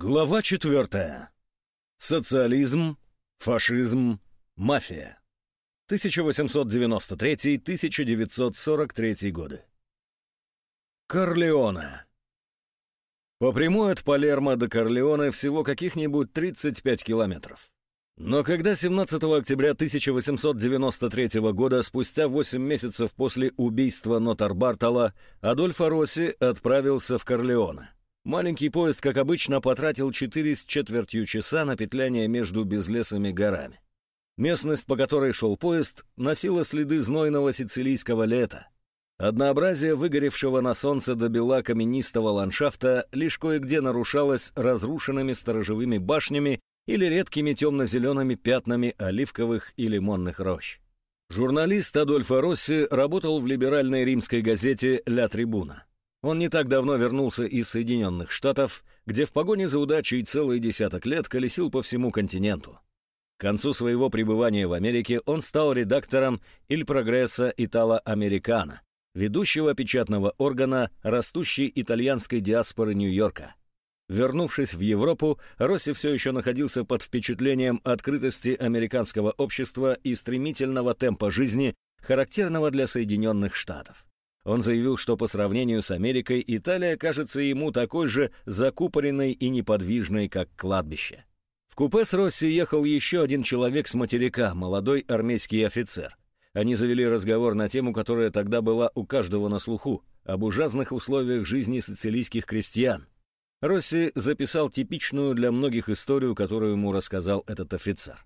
Глава четвертая. Социализм, фашизм, мафия. 1893-1943 годы. Корлеоне. По прямой от Палермо до Корлеоне всего каких-нибудь 35 километров. Но когда 17 октября 1893 года, спустя 8 месяцев после убийства Нотар Бартала, Адольфо Росси отправился в Корлеоне. Маленький поезд, как обычно, потратил четыре с четвертью часа на петляние между безлесыми горами. Местность, по которой шел поезд, носила следы знойного сицилийского лета. Однообразие выгоревшего на солнце до бела каменистого ландшафта лишь кое-где нарушалось разрушенными сторожевыми башнями или редкими темно-зелеными пятнами оливковых и лимонных рощ. Журналист Адольфо Росси работал в либеральной римской газете «Ля Трибуна». Он не так давно вернулся из Соединенных Штатов, где в погоне за удачей целый десяток лет колесил по всему континенту. К концу своего пребывания в Америке он стал редактором «Иль Прогресса Итало Американо», ведущего печатного органа растущей итальянской диаспоры Нью-Йорка. Вернувшись в Европу, Росси все еще находился под впечатлением открытости американского общества и стремительного темпа жизни, характерного для Соединенных Штатов. Он заявил, что по сравнению с Америкой Италия кажется ему такой же закупоренной и неподвижной, как кладбище. В купе с Росси ехал еще один человек с материка, молодой армейский офицер. Они завели разговор на тему, которая тогда была у каждого на слуху, об ужасных условиях жизни сицилийских крестьян. Росси записал типичную для многих историю, которую ему рассказал этот офицер.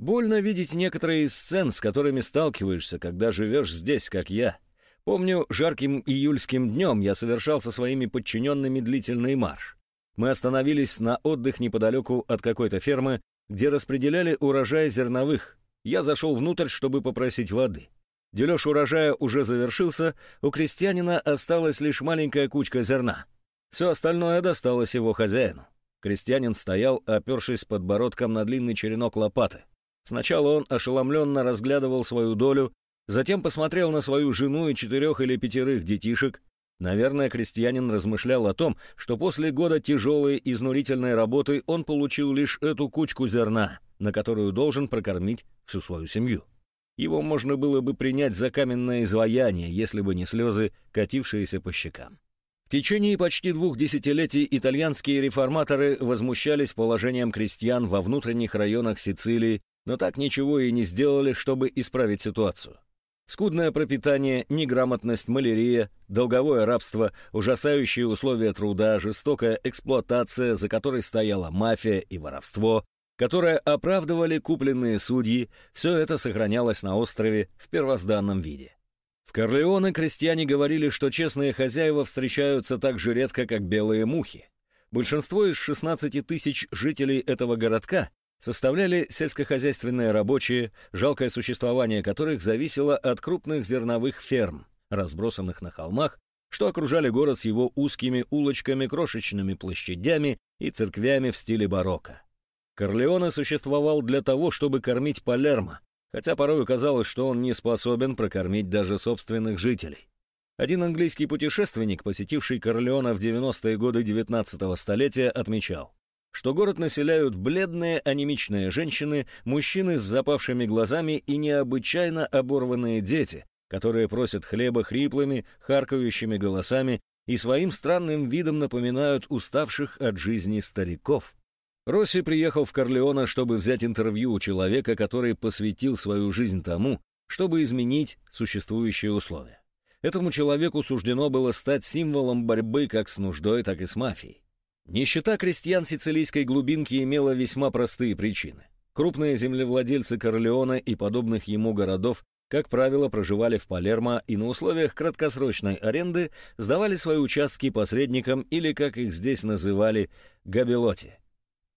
«Больно видеть некоторые из сцен, с которыми сталкиваешься, когда живешь здесь, как я», Помню, жарким июльским днем я совершал со своими подчиненными длительный марш. Мы остановились на отдых неподалеку от какой-то фермы, где распределяли урожай зерновых. Я зашел внутрь, чтобы попросить воды. Дележ урожая уже завершился, у крестьянина осталась лишь маленькая кучка зерна. Все остальное досталось его хозяину. Крестьянин стоял, опершись подбородком на длинный черенок лопаты. Сначала он ошеломленно разглядывал свою долю, Затем посмотрел на свою жену и четырех или пятерых детишек. Наверное, крестьянин размышлял о том, что после года тяжелой изнурительной работы он получил лишь эту кучку зерна, на которую должен прокормить всю свою семью. Его можно было бы принять за каменное изваяние, если бы не слезы, катившиеся по щекам. В течение почти двух десятилетий итальянские реформаторы возмущались положением крестьян во внутренних районах Сицилии, но так ничего и не сделали, чтобы исправить ситуацию. Скудное пропитание, неграмотность, малярия, долговое рабство, ужасающие условия труда, жестокая эксплуатация, за которой стояла мафия и воровство, которое оправдывали купленные судьи, все это сохранялось на острове в первозданном виде. В Корлеоне крестьяне говорили, что честные хозяева встречаются так же редко, как белые мухи. Большинство из 16 тысяч жителей этого городка составляли сельскохозяйственные рабочие, жалкое существование которых зависело от крупных зерновых ферм, разбросанных на холмах, что окружали город с его узкими улочками, крошечными площадями и церквями в стиле барокко. Корлеоне существовал для того, чтобы кормить Палермо, хотя порой казалось, что он не способен прокормить даже собственных жителей. Один английский путешественник, посетивший Корлеона в 90-е годы 19-го столетия, отмечал, что город населяют бледные анемичные женщины, мужчины с запавшими глазами и необычайно оборванные дети, которые просят хлеба хриплыми, харкающими голосами и своим странным видом напоминают уставших от жизни стариков. Росси приехал в Корлеоне, чтобы взять интервью у человека, который посвятил свою жизнь тому, чтобы изменить существующие условия. Этому человеку суждено было стать символом борьбы как с нуждой, так и с мафией. Нищета крестьян сицилийской глубинки имела весьма простые причины. Крупные землевладельцы Корлеона и подобных ему городов, как правило, проживали в Палермо и на условиях краткосрочной аренды сдавали свои участки посредникам или, как их здесь называли, габелоти.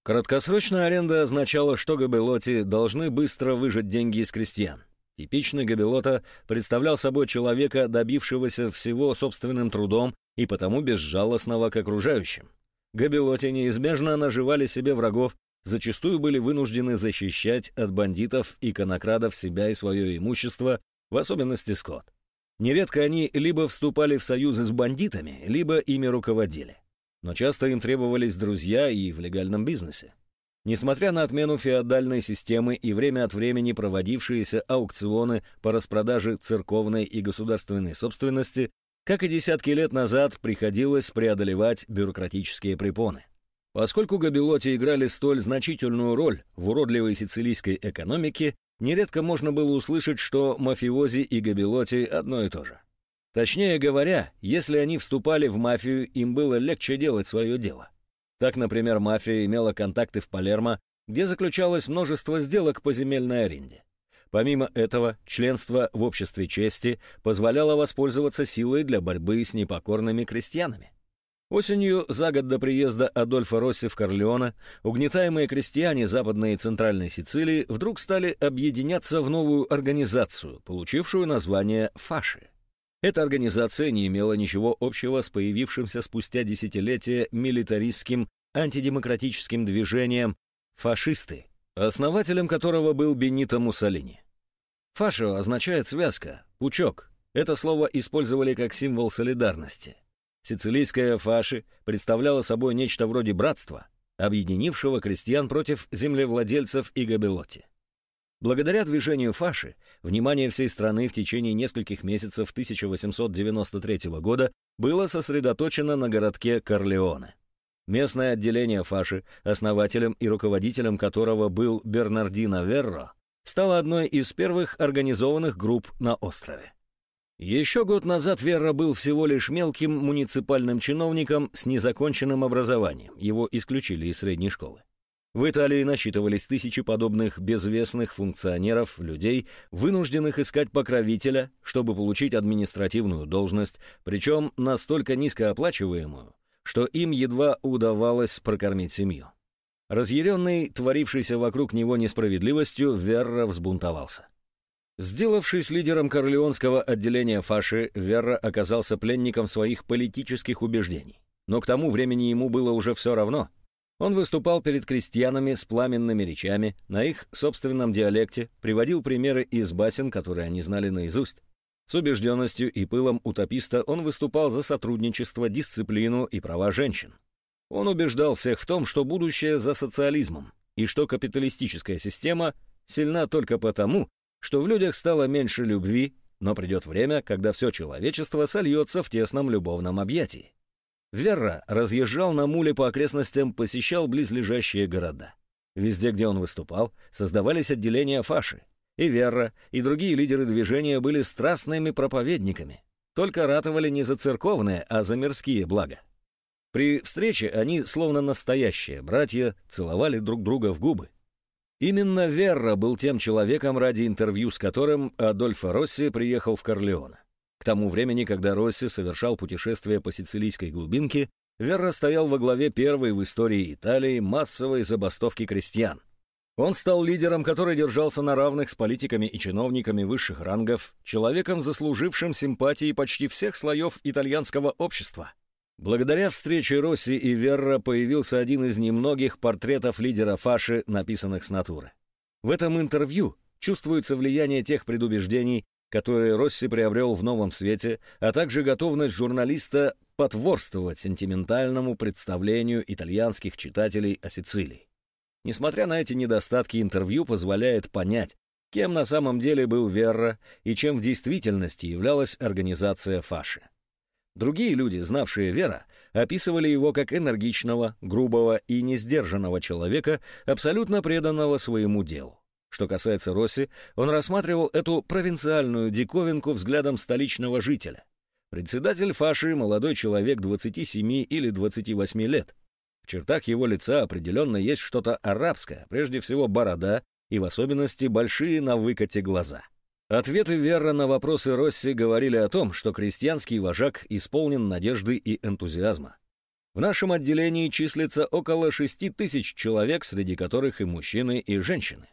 Краткосрочная аренда означала, что габелоти должны быстро выжать деньги из крестьян. Типичный габелота представлял собой человека, добившегося всего собственным трудом и потому безжалостного к окружающим. Габелоте неизбежно наживали себе врагов, зачастую были вынуждены защищать от бандитов и конокрадов себя и свое имущество, в особенности скот. Нередко они либо вступали в союзы с бандитами, либо ими руководили. но часто им требовались друзья и в легальном бизнесе. Несмотря на отмену феодальной системы и время от времени проводившиеся аукционы по распродаже церковной и государственной собственности, как и десятки лет назад приходилось преодолевать бюрократические препоны. Поскольку габелоти играли столь значительную роль в уродливой сицилийской экономике, нередко можно было услышать, что мафиози и габелоти одно и то же. Точнее говоря, если они вступали в мафию, им было легче делать свое дело. Так, например, мафия имела контакты в Палермо, где заключалось множество сделок по земельной аренде. Помимо этого, членство в обществе чести позволяло воспользоваться силой для борьбы с непокорными крестьянами. Осенью, за год до приезда Адольфа Росси в Корлеоне, угнетаемые крестьяне Западной и Центральной Сицилии вдруг стали объединяться в новую организацию, получившую название «Фаши». Эта организация не имела ничего общего с появившимся спустя десятилетия милитаристским антидемократическим движением «фашисты», основателем которого был Бенито Муссолини. Фашио означает «связка», «пучок». Это слово использовали как символ солидарности. Сицилийская фаши представляла собой нечто вроде братства, объединившего крестьян против землевладельцев и габелоти. Благодаря движению фаши, внимание всей страны в течение нескольких месяцев 1893 года было сосредоточено на городке Корлеоне. Местное отделение фаши, основателем и руководителем которого был Бернардино Верро, стало одной из первых организованных групп на острове. Еще год назад Верро был всего лишь мелким муниципальным чиновником с незаконченным образованием, его исключили из средней школы. В Италии насчитывались тысячи подобных безвестных функционеров, людей, вынужденных искать покровителя, чтобы получить административную должность, причем настолько низкооплачиваемую, что им едва удавалось прокормить семью. Разъяренный, творившийся вокруг него несправедливостью, Верра взбунтовался. Сделавшись лидером корлеонского отделения фаши, Верра оказался пленником своих политических убеждений. Но к тому времени ему было уже все равно — он выступал перед крестьянами с пламенными речами на их собственном диалекте, приводил примеры из басен, которые они знали наизусть. С убежденностью и пылом утописта он выступал за сотрудничество, дисциплину и права женщин. Он убеждал всех в том, что будущее за социализмом, и что капиталистическая система сильна только потому, что в людях стало меньше любви, но придет время, когда все человечество сольется в тесном любовном объятии. Верра разъезжал на муле по окрестностям, посещал близлежащие города. Везде, где он выступал, создавались отделения фаши. И Верра, и другие лидеры движения были страстными проповедниками. Только ратовали не за церковные, а за мирские блага. При встрече они, словно настоящие братья, целовали друг друга в губы. Именно Верра был тем человеком, ради интервью с которым Адольфо Росси приехал в Корлеоне. К тому времени, когда Росси совершал путешествие по сицилийской глубинке, Верра стоял во главе первой в истории Италии массовой забастовки крестьян. Он стал лидером, который держался на равных с политиками и чиновниками высших рангов, человеком, заслужившим симпатии почти всех слоев итальянского общества. Благодаря встрече Росси и Верра появился один из немногих портретов лидера фаши, написанных с натуры. В этом интервью чувствуется влияние тех предубеждений, которые Росси приобрел в новом свете, а также готовность журналиста потворствовать сентиментальному представлению итальянских читателей о Сицилии. Несмотря на эти недостатки, интервью позволяет понять, кем на самом деле был Верра и чем в действительности являлась организация Фаши. Другие люди, знавшие Вера, описывали его как энергичного, грубого и несдержанного человека, абсолютно преданного своему делу. Что касается Росси, он рассматривал эту провинциальную диковинку взглядом столичного жителя. Председатель Фаши — молодой человек 27 или 28 лет. В чертах его лица определенно есть что-то арабское, прежде всего борода и в особенности большие на выкате глаза. Ответы Верра на вопросы Росси говорили о том, что крестьянский вожак исполнен надежды и энтузиазма. В нашем отделении числится около 6 тысяч человек, среди которых и мужчины, и женщины.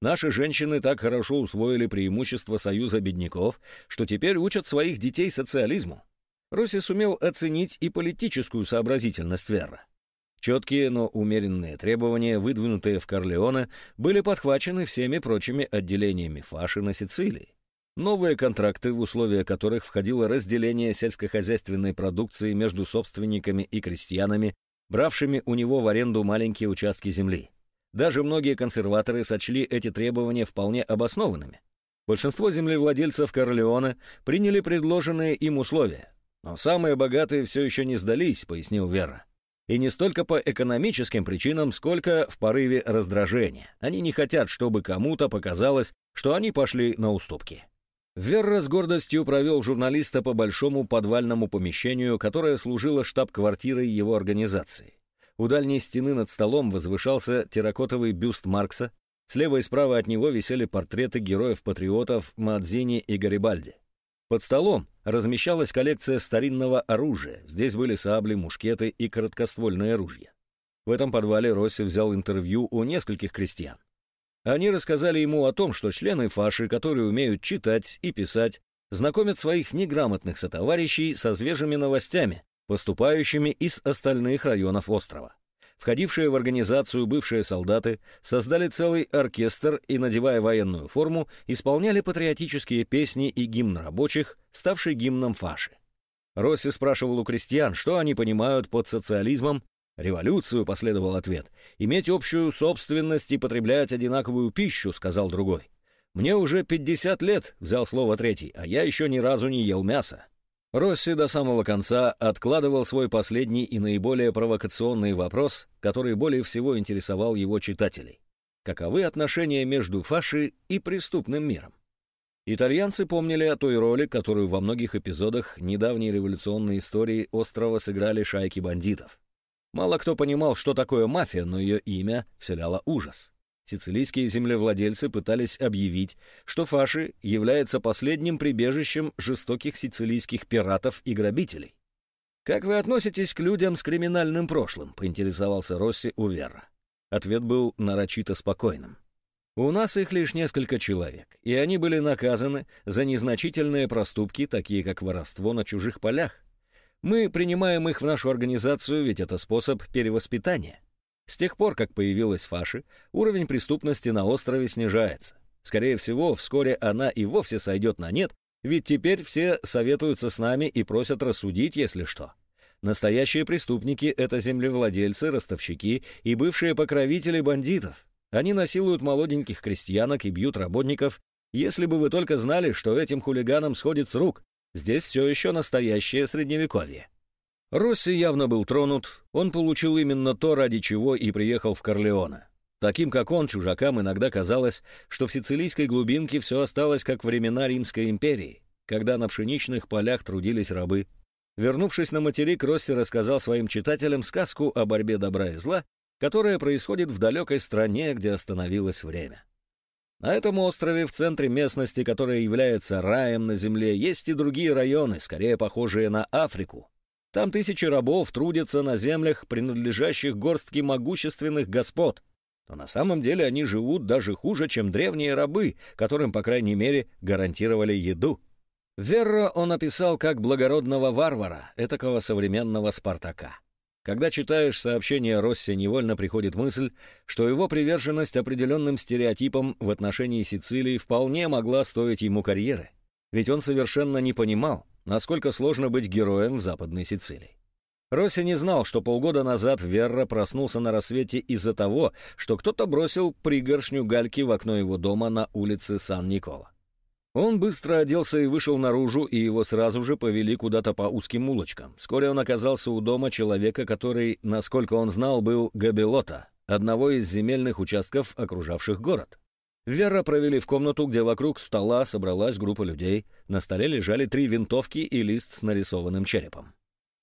Наши женщины так хорошо усвоили преимущества союза бедняков, что теперь учат своих детей социализму. Росси сумел оценить и политическую сообразительность Верра. Четкие, но умеренные требования, выдвинутые в Корлеоне, были подхвачены всеми прочими отделениями фаши на Сицилии. новые контракты, в условия которых входило разделение сельскохозяйственной продукции между собственниками и крестьянами, бравшими у него в аренду маленькие участки земли. Даже многие консерваторы сочли эти требования вполне обоснованными. Большинство землевладельцев Корлеона приняли предложенные им условия. Но самые богатые все еще не сдались, пояснил Вера. И не столько по экономическим причинам, сколько в порыве раздражения. Они не хотят, чтобы кому-то показалось, что они пошли на уступки. Верра с гордостью провел журналиста по большому подвальному помещению, которое служило штаб-квартирой его организации. У дальней стены над столом возвышался терракотовый бюст Маркса, слева и справа от него висели портреты героев-патриотов Мадзини и Гарибальди. Под столом размещалась коллекция старинного оружия. Здесь были сабли, мушкеты и короткоствольные ружья. В этом подвале Росси взял интервью у нескольких крестьян. Они рассказали ему о том, что члены фаши, которые умеют читать и писать, знакомят своих неграмотных сотоварищей со свежими новостями, поступающими из остальных районов острова. Входившие в организацию бывшие солдаты создали целый оркестр и, надевая военную форму, исполняли патриотические песни и гимн рабочих, ставший гимном фаши. Росси спрашивал у крестьян, что они понимают под социализмом. «Революцию», — последовал ответ. «Иметь общую собственность и потреблять одинаковую пищу», — сказал другой. «Мне уже 50 лет», — взял слово третий, «а я еще ни разу не ел мяса». Росси до самого конца откладывал свой последний и наиболее провокационный вопрос, который более всего интересовал его читателей. Каковы отношения между фаши и преступным миром? Итальянцы помнили о той роли, которую во многих эпизодах недавней революционной истории острова сыграли шайки бандитов. Мало кто понимал, что такое мафия, но ее имя вселяло ужас сицилийские землевладельцы пытались объявить, что Фаши является последним прибежищем жестоких сицилийских пиратов и грабителей. «Как вы относитесь к людям с криминальным прошлым?» — поинтересовался Росси у Вера. Ответ был нарочито спокойным. «У нас их лишь несколько человек, и они были наказаны за незначительные проступки, такие как воровство на чужих полях. Мы принимаем их в нашу организацию, ведь это способ перевоспитания. С тех пор, как появилась фаши, уровень преступности на острове снижается. Скорее всего, вскоре она и вовсе сойдет на нет, ведь теперь все советуются с нами и просят рассудить, если что. Настоящие преступники — это землевладельцы, ростовщики и бывшие покровители бандитов. Они насилуют молоденьких крестьянок и бьют работников. Если бы вы только знали, что этим хулиганам сходит с рук, здесь все еще настоящее средневековье. Росси явно был тронут, он получил именно то, ради чего и приехал в Корлеоне. Таким, как он, чужакам иногда казалось, что в сицилийской глубинке все осталось как времена Римской империи, когда на пшеничных полях трудились рабы. Вернувшись на материк, Росси рассказал своим читателям сказку о борьбе добра и зла, которая происходит в далекой стране, где остановилось время. На этом острове, в центре местности, которая является раем на земле, есть и другие районы, скорее похожие на Африку, там тысячи рабов трудятся на землях, принадлежащих горстке могущественных господ. Но на самом деле они живут даже хуже, чем древние рабы, которым, по крайней мере, гарантировали еду. Верро он описал как благородного варвара, этакого современного Спартака. Когда читаешь сообщение Росси, невольно приходит мысль, что его приверженность определенным стереотипам в отношении Сицилии вполне могла стоить ему карьеры. Ведь он совершенно не понимал, насколько сложно быть героем в Западной Сицилии. Росси не знал, что полгода назад Верра проснулся на рассвете из-за того, что кто-то бросил пригоршню гальки в окно его дома на улице Сан-Никола. Он быстро оделся и вышел наружу, и его сразу же повели куда-то по узким улочкам. Вскоре он оказался у дома человека, который, насколько он знал, был Габелота, одного из земельных участков, окружавших город. Вера провели в комнату, где вокруг стола собралась группа людей. На столе лежали три винтовки и лист с нарисованным черепом.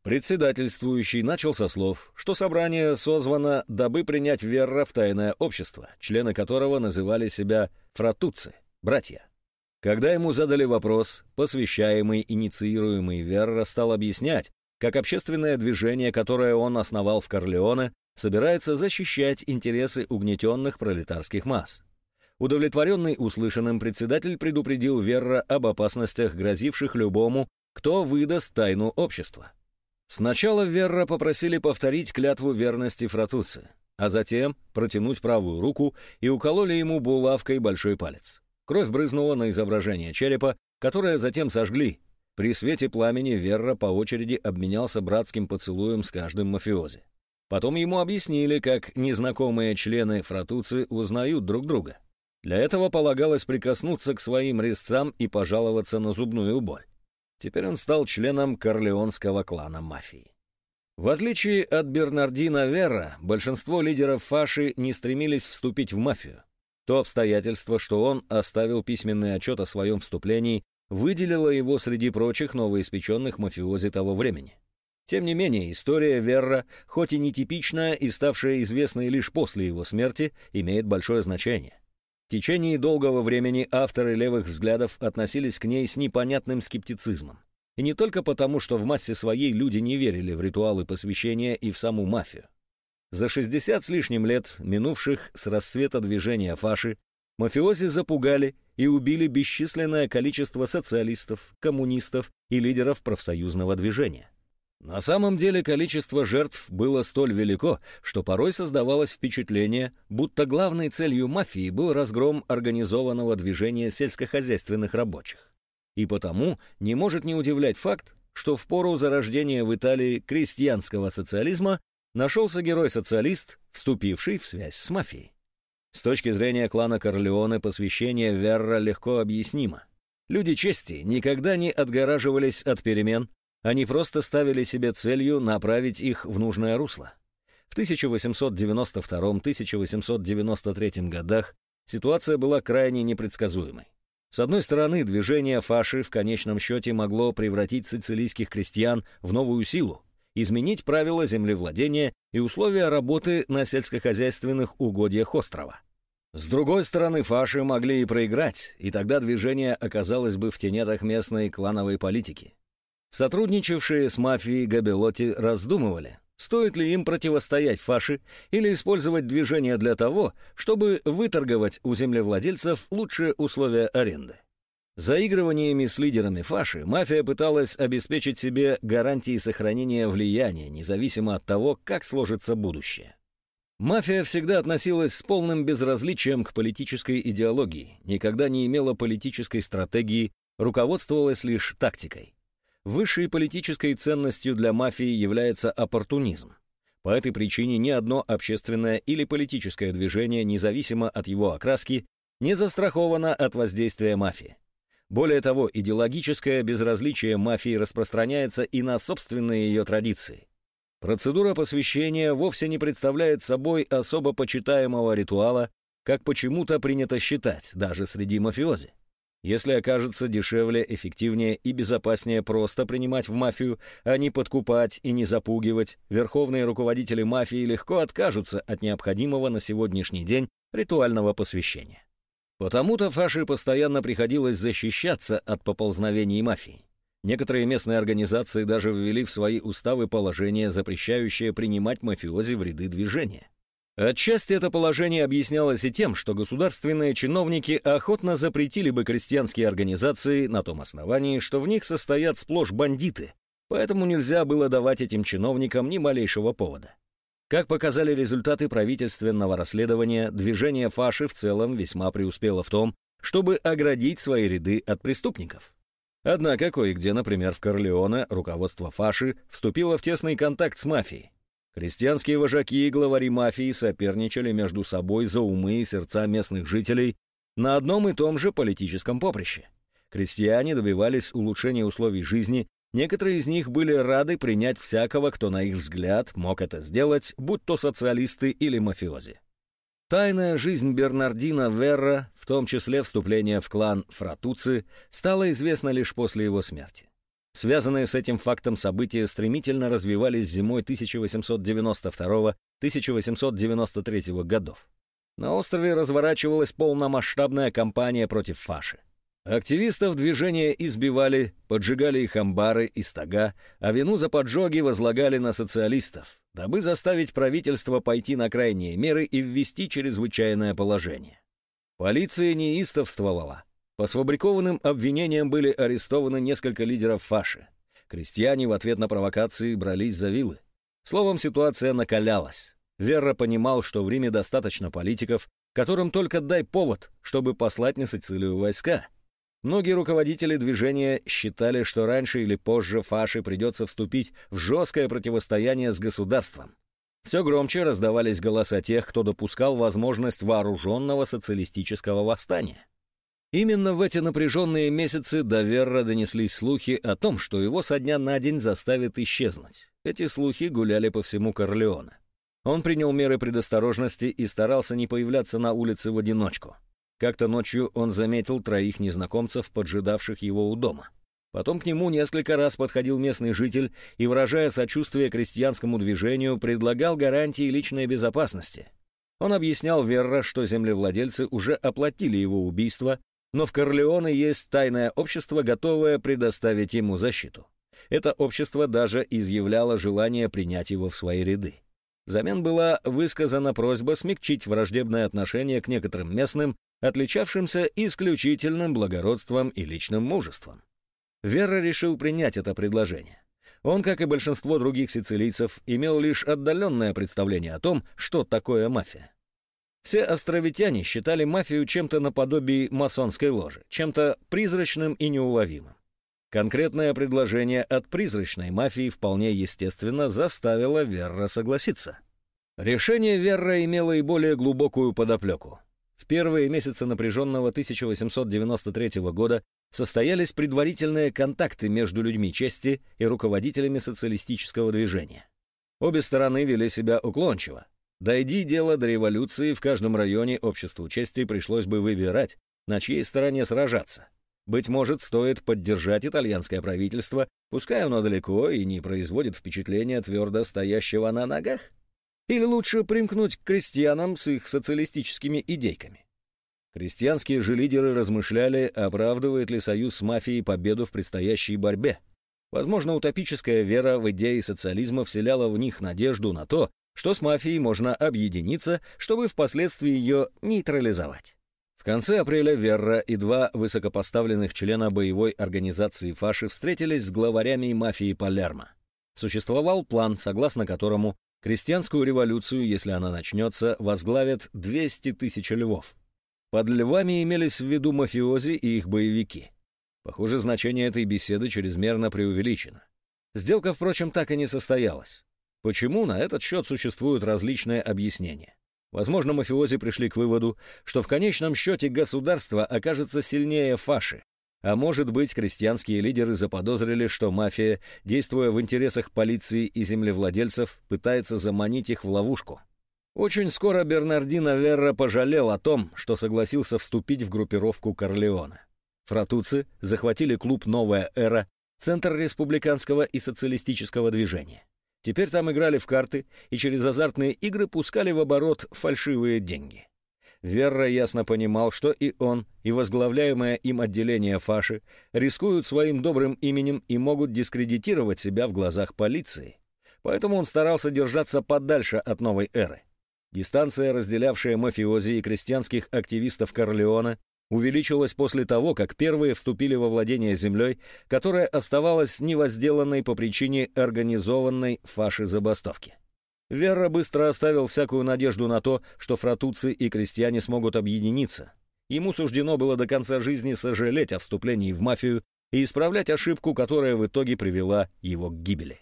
Председательствующий начал со слов, что собрание созвано, дабы принять Верра в тайное общество, члены которого называли себя фратуцы, братья. Когда ему задали вопрос, посвящаемый, инициируемый Верра стал объяснять, как общественное движение, которое он основал в Корлеоне, собирается защищать интересы угнетенных пролетарских масс. Удовлетворенный услышанным, председатель предупредил Верра об опасностях, грозивших любому, кто выдаст тайну общества. Сначала Верра попросили повторить клятву верности Фратуции, а затем протянуть правую руку и укололи ему булавкой большой палец. Кровь брызнула на изображение черепа, которое затем сожгли. При свете пламени Верра по очереди обменялся братским поцелуем с каждым мафиози. Потом ему объяснили, как незнакомые члены фратуцы узнают друг друга. Для этого полагалось прикоснуться к своим резцам и пожаловаться на зубную боль. Теперь он стал членом корлеонского клана мафии. В отличие от Бернардина Верра, большинство лидеров фаши не стремились вступить в мафию. То обстоятельство, что он оставил письменный отчет о своем вступлении, выделило его среди прочих новоиспеченных мафиози того времени. Тем не менее, история Верра, хоть и нетипичная и ставшая известной лишь после его смерти, имеет большое значение. В течение долгого времени авторы левых взглядов относились к ней с непонятным скептицизмом. И не только потому, что в массе своей люди не верили в ритуалы посвящения и в саму мафию. За 60 с лишним лет, минувших с расцвета движения фаши, мафиози запугали и убили бесчисленное количество социалистов, коммунистов и лидеров профсоюзного движения. На самом деле количество жертв было столь велико, что порой создавалось впечатление, будто главной целью мафии был разгром организованного движения сельскохозяйственных рабочих. И потому не может не удивлять факт, что в пору зарождения в Италии крестьянского социализма нашелся герой-социалист, вступивший в связь с мафией. С точки зрения клана Корлеоне посвящение Верра легко объяснимо. Люди чести никогда не отгораживались от перемен, они просто ставили себе целью направить их в нужное русло. В 1892-1893 годах ситуация была крайне непредсказуемой. С одной стороны, движение фаши в конечном счете могло превратить сицилийских крестьян в новую силу, изменить правила землевладения и условия работы на сельскохозяйственных угодьях острова. С другой стороны, фаши могли и проиграть, и тогда движение оказалось бы в тенетах местной клановой политики. Сотрудничавшие с мафией Габелоти раздумывали, стоит ли им противостоять фаши или использовать движение для того, чтобы выторговать у землевладельцев лучшие условия аренды. Заигрываниями с лидерами фаши мафия пыталась обеспечить себе гарантии сохранения влияния, независимо от того, как сложится будущее. Мафия всегда относилась с полным безразличием к политической идеологии, никогда не имела политической стратегии, руководствовалась лишь тактикой. Высшей политической ценностью для мафии является оппортунизм. По этой причине ни одно общественное или политическое движение, независимо от его окраски, не застраховано от воздействия мафии. Более того, идеологическое безразличие мафии распространяется и на собственные ее традиции. Процедура посвящения вовсе не представляет собой особо почитаемого ритуала, как почему-то принято считать, даже среди мафиози. Если окажется дешевле, эффективнее и безопаснее просто принимать в мафию, а не подкупать и не запугивать, верховные руководители мафии легко откажутся от необходимого на сегодняшний день ритуального посвящения. Потому-то фаши постоянно приходилось защищаться от поползновений мафии. Некоторые местные организации даже ввели в свои уставы положение, запрещающее принимать мафиози в ряды движения. Отчасти это положение объяснялось и тем, что государственные чиновники охотно запретили бы крестьянские организации на том основании, что в них состоят сплошь бандиты, поэтому нельзя было давать этим чиновникам ни малейшего повода. Как показали результаты правительственного расследования, движение фаши в целом весьма преуспело в том, чтобы оградить свои ряды от преступников. Однако кое-где, например, в Корлеоне, руководство фаши вступило в тесный контакт с мафией, Крестьянские вожаки и главари мафии соперничали между собой за умы и сердца местных жителей на одном и том же политическом поприще. Крестьяне добивались улучшения условий жизни, некоторые из них были рады принять всякого, кто на их взгляд мог это сделать, будь то социалисты или мафиози. Тайная жизнь Бернардина Верра, в том числе вступление в клан Фратуци, стала известна лишь после его смерти. Связанные с этим фактом события стремительно развивались зимой 1892-1893 годов. На острове разворачивалась полномасштабная кампания против фаши. Активистов движения избивали, поджигали их амбары и стога, а вину за поджоги возлагали на социалистов, дабы заставить правительство пойти на крайние меры и ввести чрезвычайное положение. Полиция неистовствовала, по сфабрикованным обвинениям были арестованы несколько лидеров фаши. Крестьяне в ответ на провокации брались за вилы. Словом, ситуация накалялась. Верра понимал, что в Риме достаточно политиков, которым только дай повод, чтобы послать на Сицилию войска. Многие руководители движения считали, что раньше или позже фаши придется вступить в жесткое противостояние с государством. Все громче раздавались голоса тех, кто допускал возможность вооруженного социалистического восстания. Именно в эти напряженные месяцы до Верра донеслись слухи о том, что его со дня на день заставят исчезнуть. Эти слухи гуляли по всему Корлеоне. Он принял меры предосторожности и старался не появляться на улице в одиночку. Как-то ночью он заметил троих незнакомцев, поджидавших его у дома. Потом к нему несколько раз подходил местный житель и, выражая сочувствие крестьянскому движению, предлагал гарантии личной безопасности. Он объяснял Верра, что землевладельцы уже оплатили его убийство, но в Корлеоне есть тайное общество, готовое предоставить ему защиту. Это общество даже изъявляло желание принять его в свои ряды. Взамен была высказана просьба смягчить враждебное отношение к некоторым местным, отличавшимся исключительным благородством и личным мужеством. Вера решил принять это предложение. Он, как и большинство других сицилийцев, имел лишь отдаленное представление о том, что такое мафия. Все островитяне считали мафию чем-то наподобие масонской ложи, чем-то призрачным и неуловимым. Конкретное предложение от призрачной мафии вполне естественно заставило Верра согласиться. Решение Верра имело и более глубокую подоплеку. В первые месяцы напряженного 1893 года состоялись предварительные контакты между людьми чести и руководителями социалистического движения. Обе стороны вели себя уклончиво. Дойди дело до революции, в каждом районе обществу чести пришлось бы выбирать, на чьей стороне сражаться. Быть может, стоит поддержать итальянское правительство, пускай оно далеко и не производит впечатления твердо стоящего на ногах? Или лучше примкнуть к крестьянам с их социалистическими идейками? Крестьянские же лидеры размышляли, оправдывает ли союз с мафией победу в предстоящей борьбе. Возможно, утопическая вера в идеи социализма вселяла в них надежду на то, что с мафией можно объединиться, чтобы впоследствии ее нейтрализовать конце апреля Верра и два высокопоставленных члена боевой организации Фаши встретились с главарями мафии Палермо. Существовал план, согласно которому крестьянскую революцию, если она начнется, возглавят 200 тысяч львов. Под львами имелись в виду мафиози и их боевики. Похоже, значение этой беседы чрезмерно преувеличено. Сделка, впрочем, так и не состоялась. Почему, на этот счет существуют различные объяснения. Возможно, мафиози пришли к выводу, что в конечном счете государство окажется сильнее фаши. А может быть, крестьянские лидеры заподозрили, что мафия, действуя в интересах полиции и землевладельцев, пытается заманить их в ловушку. Очень скоро Бернардино Верра пожалел о том, что согласился вступить в группировку Корлеона. Фратуцы захватили клуб «Новая эра», центр республиканского и социалистического движения. Теперь там играли в карты и через азартные игры пускали в оборот фальшивые деньги. Верра ясно понимал, что и он, и возглавляемое им отделение фаши рискуют своим добрым именем и могут дискредитировать себя в глазах полиции. Поэтому он старался держаться подальше от новой эры. Дистанция, разделявшая мафиози и крестьянских активистов Корлеона, увеличилась после того, как первые вступили во владение землей, которая оставалась невозделанной по причине организованной фаши-забастовки. Вера быстро оставил всякую надежду на то, что фратуцы и крестьяне смогут объединиться. Ему суждено было до конца жизни сожалеть о вступлении в мафию и исправлять ошибку, которая в итоге привела его к гибели.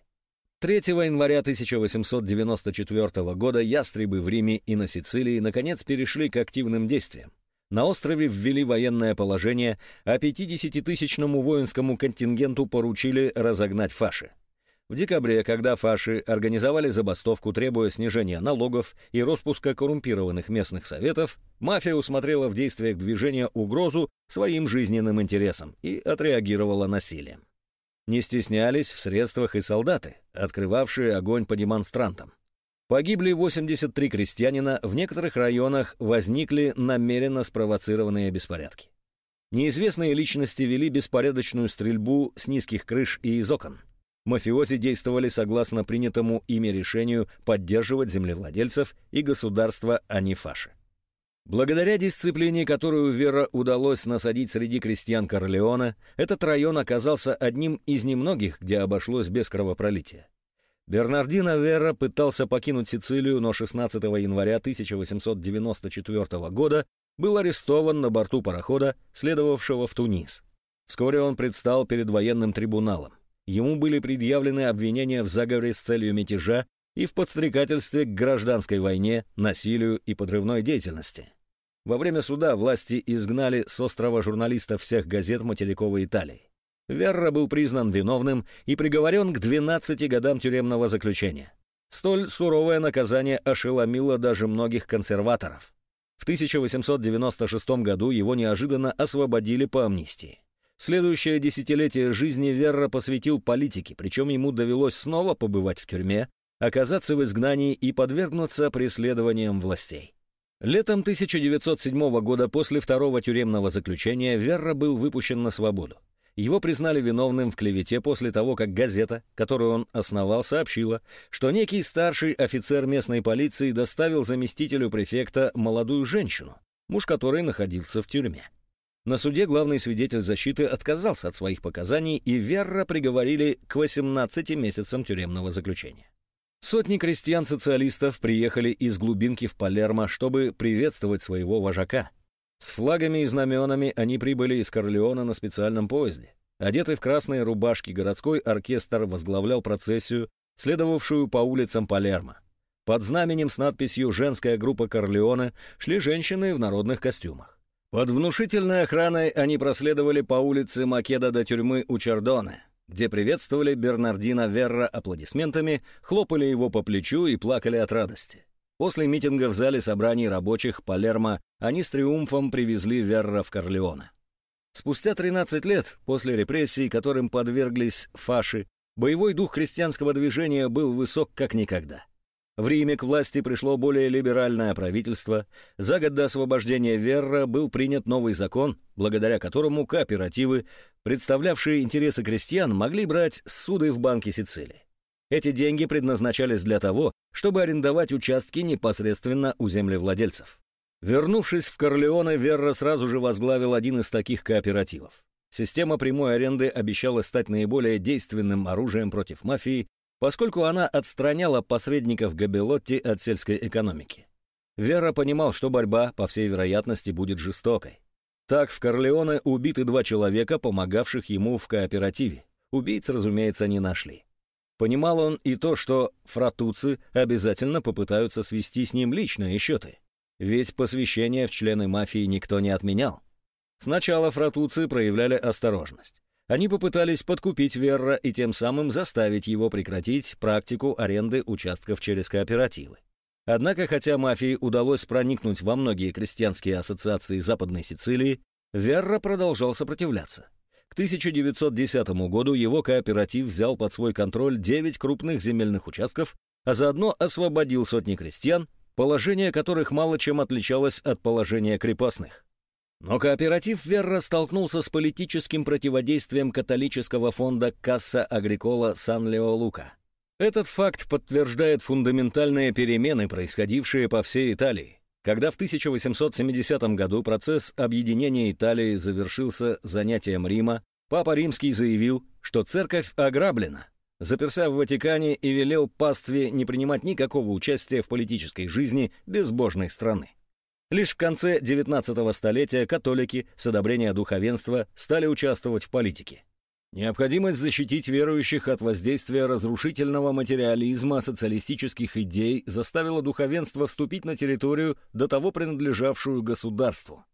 3 января 1894 года ястребы в Риме и на Сицилии наконец перешли к активным действиям. На острове ввели военное положение, а 50-тысячному воинскому контингенту поручили разогнать фаши. В декабре, когда фаши организовали забастовку, требуя снижения налогов и распуска коррумпированных местных советов, мафия усмотрела в действиях движения угрозу своим жизненным интересам и отреагировала насилием. Не стеснялись в средствах и солдаты, открывавшие огонь по демонстрантам. Погибли 83 крестьянина, в некоторых районах возникли намеренно спровоцированные беспорядки. Неизвестные личности вели беспорядочную стрельбу с низких крыш и из окон. Мафиози действовали согласно принятому ими решению поддерживать землевладельцев и государство, а не фаши. Благодаря дисциплине, которую Вера удалось насадить среди крестьян Корлеона, этот район оказался одним из немногих, где обошлось без кровопролития. Бернардино Верра пытался покинуть Сицилию, но 16 января 1894 года был арестован на борту парохода, следовавшего в Тунис. Вскоре он предстал перед военным трибуналом. Ему были предъявлены обвинения в заговоре с целью мятежа и в подстрекательстве к гражданской войне, насилию и подрывной деятельности. Во время суда власти изгнали с острова журналистов всех газет материковой Италии. Верра был признан виновным и приговорен к 12 годам тюремного заключения. Столь суровое наказание ошеломило даже многих консерваторов. В 1896 году его неожиданно освободили по амнистии. Следующее десятилетие жизни Верра посвятил политике, причем ему довелось снова побывать в тюрьме, оказаться в изгнании и подвергнуться преследованиям властей. Летом 1907 года после второго тюремного заключения Верра был выпущен на свободу. Его признали виновным в клевете после того, как газета, которую он основал, сообщила, что некий старший офицер местной полиции доставил заместителю префекта молодую женщину, муж которой находился в тюрьме. На суде главный свидетель защиты отказался от своих показаний, и Верра приговорили к 18 месяцам тюремного заключения. Сотни крестьян-социалистов приехали из глубинки в Палермо, чтобы приветствовать своего вожака. С флагами и знаменами они прибыли из Корлеона на специальном поезде. Одетый в красные рубашки, городской оркестр возглавлял процессию, следовавшую по улицам Палермо. Под знаменем с надписью «Женская группа Корлеона» шли женщины в народных костюмах. Под внушительной охраной они проследовали по улице Македа до тюрьмы у Чардоне, где приветствовали Бернардина Верра аплодисментами, хлопали его по плечу и плакали от радости. После митинга в зале собраний рабочих Палермо они с триумфом привезли Верра в Корлеоне. Спустя 13 лет, после репрессий, которым подверглись фаши, боевой дух христианского движения был высок как никогда. В Риме к власти пришло более либеральное правительство. За год до освобождения Верра был принят новый закон, благодаря которому кооперативы, представлявшие интересы крестьян, могли брать суды в Банке Сицилии. Эти деньги предназначались для того, чтобы арендовать участки непосредственно у землевладельцев. Вернувшись в Корлеоне, Верра сразу же возглавил один из таких кооперативов. Система прямой аренды обещала стать наиболее действенным оружием против мафии поскольку она отстраняла посредников Габелотти от сельской экономики. Вера понимал, что борьба, по всей вероятности, будет жестокой. Так в Корлеоне убиты два человека, помогавших ему в кооперативе. Убийц, разумеется, не нашли. Понимал он и то, что фратуцы обязательно попытаются свести с ним личные счеты. Ведь посвящение в члены мафии никто не отменял. Сначала фратуцы проявляли осторожность. Они попытались подкупить Верра и тем самым заставить его прекратить практику аренды участков через кооперативы. Однако, хотя мафии удалось проникнуть во многие крестьянские ассоциации Западной Сицилии, Верра продолжал сопротивляться. К 1910 году его кооператив взял под свой контроль 9 крупных земельных участков, а заодно освободил сотни крестьян, положение которых мало чем отличалось от положения крепостных. Но кооператив Верра столкнулся с политическим противодействием католического фонда Касса Агрикола Сан-Лео-Лука. Этот факт подтверждает фундаментальные перемены, происходившие по всей Италии. Когда в 1870 году процесс объединения Италии завершился занятием Рима, Папа Римский заявил, что церковь ограблена, заперся в Ватикане и велел пастве не принимать никакого участия в политической жизни безбожной страны. Лишь в конце XIX столетия католики с одобрения духовенства стали участвовать в политике. Необходимость защитить верующих от воздействия разрушительного материализма социалистических идей заставила духовенство вступить на территорию, до того принадлежавшую государству.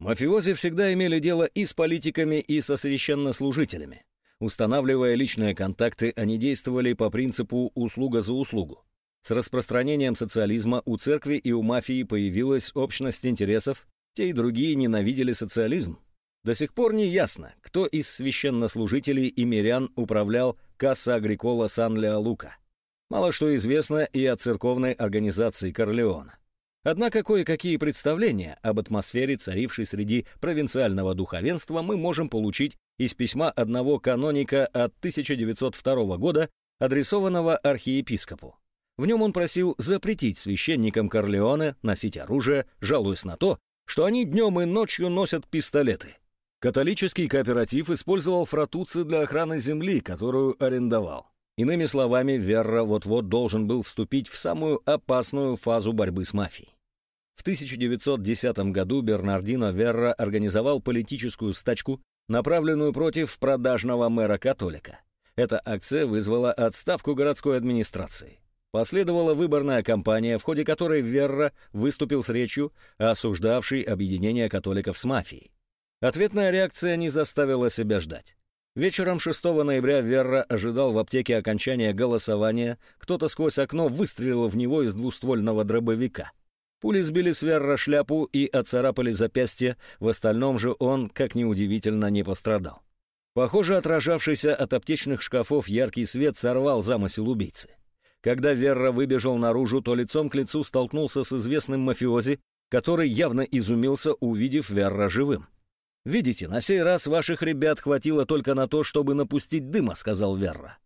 Мафиози всегда имели дело и с политиками, и со священнослужителями. Устанавливая личные контакты, они действовали по принципу «услуга за услугу». С распространением социализма у церкви и у мафии появилась общность интересов, те и другие ненавидели социализм. До сих пор не ясно, кто из священнослужителей и мирян управлял Касса Агрикола Сан-Леолука. Мало что известно и о церковной организации Корлеона. Однако кое-какие представления об атмосфере, царившей среди провинциального духовенства, мы можем получить из письма одного каноника от 1902 года, адресованного архиепископу. В нем он просил запретить священникам Корлеоне носить оружие, жалуясь на то, что они днем и ночью носят пистолеты. Католический кооператив использовал фратуцы для охраны земли, которую арендовал. Иными словами, Верра вот-вот должен был вступить в самую опасную фазу борьбы с мафией. В 1910 году Бернардино Верра организовал политическую стачку, направленную против продажного мэра-католика. Эта акция вызвала отставку городской администрации. Последовала выборная кампания, в ходе которой Верра выступил с речью, осуждавшей объединение католиков с мафией. Ответная реакция не заставила себя ждать. Вечером 6 ноября Верра ожидал в аптеке окончания голосования. Кто-то сквозь окно выстрелил в него из двуствольного дробовика. Пули сбили с Верра шляпу и оцарапали запястье, в остальном же он, как неудивительно, не пострадал. Похоже, отражавшийся от аптечных шкафов яркий свет сорвал замысел убийцы. Когда Верра выбежал наружу, то лицом к лицу столкнулся с известным мафиози, который явно изумился, увидев Верра живым. «Видите, на сей раз ваших ребят хватило только на то, чтобы напустить дыма», — сказал Верра.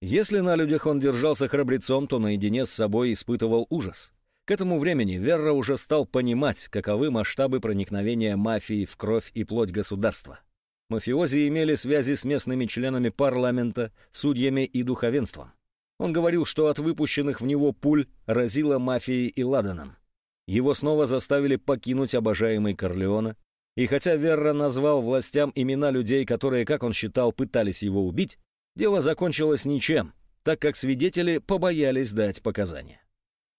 Если на людях он держался храбрецом, то наедине с собой испытывал ужас. К этому времени Верра уже стал понимать, каковы масштабы проникновения мафии в кровь и плоть государства. Мафиози имели связи с местными членами парламента, судьями и духовенством. Он говорил, что от выпущенных в него пуль разило мафией и ладаном. Его снова заставили покинуть обожаемый Корлеона, и хотя Верра назвал властям имена людей, которые, как он считал, пытались его убить, дело закончилось ничем, так как свидетели побоялись дать показания.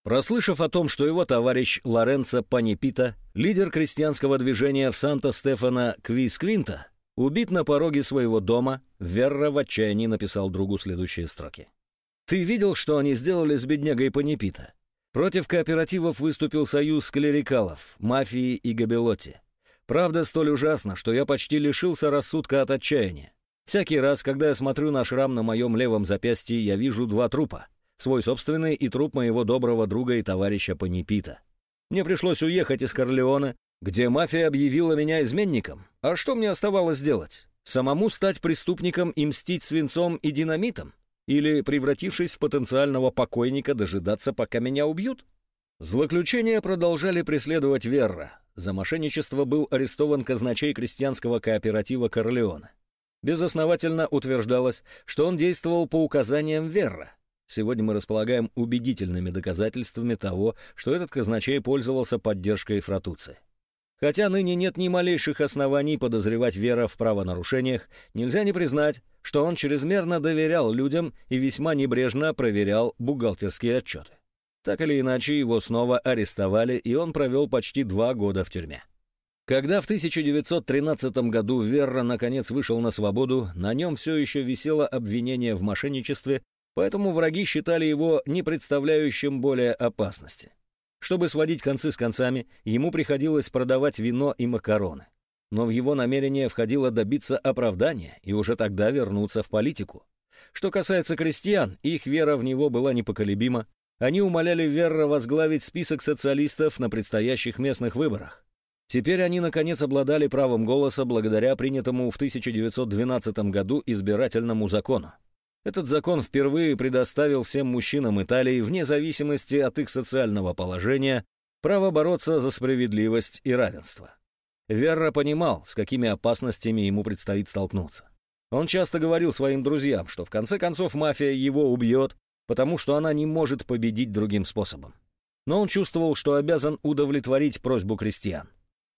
Прослышав о том, что его товарищ Лоренцо Панипита, лидер крестьянского движения в Санта-Стефано Квис-Квинта, убит на пороге своего дома, Верра в отчаянии написал другу следующие строки. Ты видел, что они сделали с беднягой Панипита? Против кооперативов выступил союз клерикалов, мафии и габелоти. Правда столь ужасна, что я почти лишился рассудка от отчаяния. Всякий раз, когда я смотрю на шрам на моем левом запястье, я вижу два трупа. Свой собственный и труп моего доброго друга и товарища Панипита. Мне пришлось уехать из Корлеона, где мафия объявила меня изменником. А что мне оставалось делать? Самому стать преступником и мстить свинцом и динамитом? Или, превратившись в потенциального покойника, дожидаться, пока меня убьют? Злоключения продолжали преследовать Верра. За мошенничество был арестован казначей крестьянского кооператива Корлеона. Безосновательно утверждалось, что он действовал по указаниям Верра. Сегодня мы располагаем убедительными доказательствами того, что этот казначей пользовался поддержкой Фратуции. Хотя ныне нет ни малейших оснований подозревать Вера в правонарушениях, нельзя не признать, что он чрезмерно доверял людям и весьма небрежно проверял бухгалтерские отчеты. Так или иначе, его снова арестовали, и он провел почти два года в тюрьме. Когда в 1913 году Верра наконец вышел на свободу, на нем все еще висело обвинение в мошенничестве, поэтому враги считали его не представляющим более опасности. Чтобы сводить концы с концами, ему приходилось продавать вино и макароны. Но в его намерение входило добиться оправдания и уже тогда вернуться в политику. Что касается крестьян, их вера в него была непоколебима. Они умоляли Верра возглавить список социалистов на предстоящих местных выборах. Теперь они, наконец, обладали правом голоса благодаря принятому в 1912 году избирательному закону. Этот закон впервые предоставил всем мужчинам Италии, вне зависимости от их социального положения, право бороться за справедливость и равенство. Верра понимал, с какими опасностями ему предстоит столкнуться. Он часто говорил своим друзьям, что в конце концов мафия его убьет, потому что она не может победить другим способом. Но он чувствовал, что обязан удовлетворить просьбу крестьян.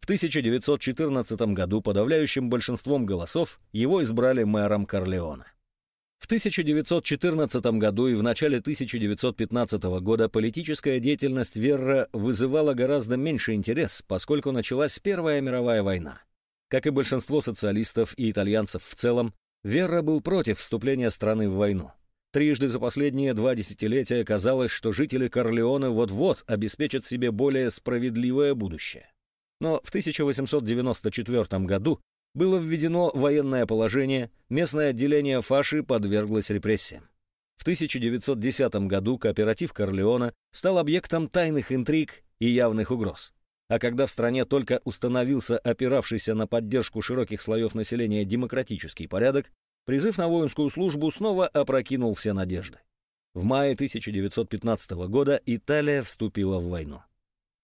В 1914 году подавляющим большинством голосов его избрали мэром Корлеона. В 1914 году и в начале 1915 года политическая деятельность Верра вызывала гораздо меньше интерес, поскольку началась Первая мировая война. Как и большинство социалистов и итальянцев в целом, Верра был против вступления страны в войну. Трижды за последние два десятилетия казалось, что жители Корлеоне вот-вот обеспечат себе более справедливое будущее. Но в 1894 году было введено военное положение, местное отделение фаши подверглось репрессиям. В 1910 году кооператив Корлеона стал объектом тайных интриг и явных угроз. А когда в стране только установился опиравшийся на поддержку широких слоев населения демократический порядок, призыв на воинскую службу снова опрокинул все надежды. В мае 1915 года Италия вступила в войну.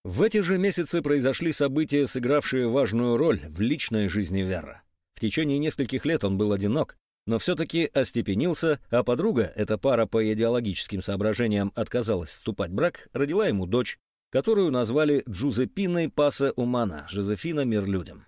В эти же месяцы произошли события, сыгравшие важную роль в личной жизни Верра. В течение нескольких лет он был одинок, но все-таки остепенился, а подруга, эта пара по идеологическим соображениям отказалась вступать в брак, родила ему дочь, которую назвали Джузеппиной Паса Умана, Жозефина мир людям.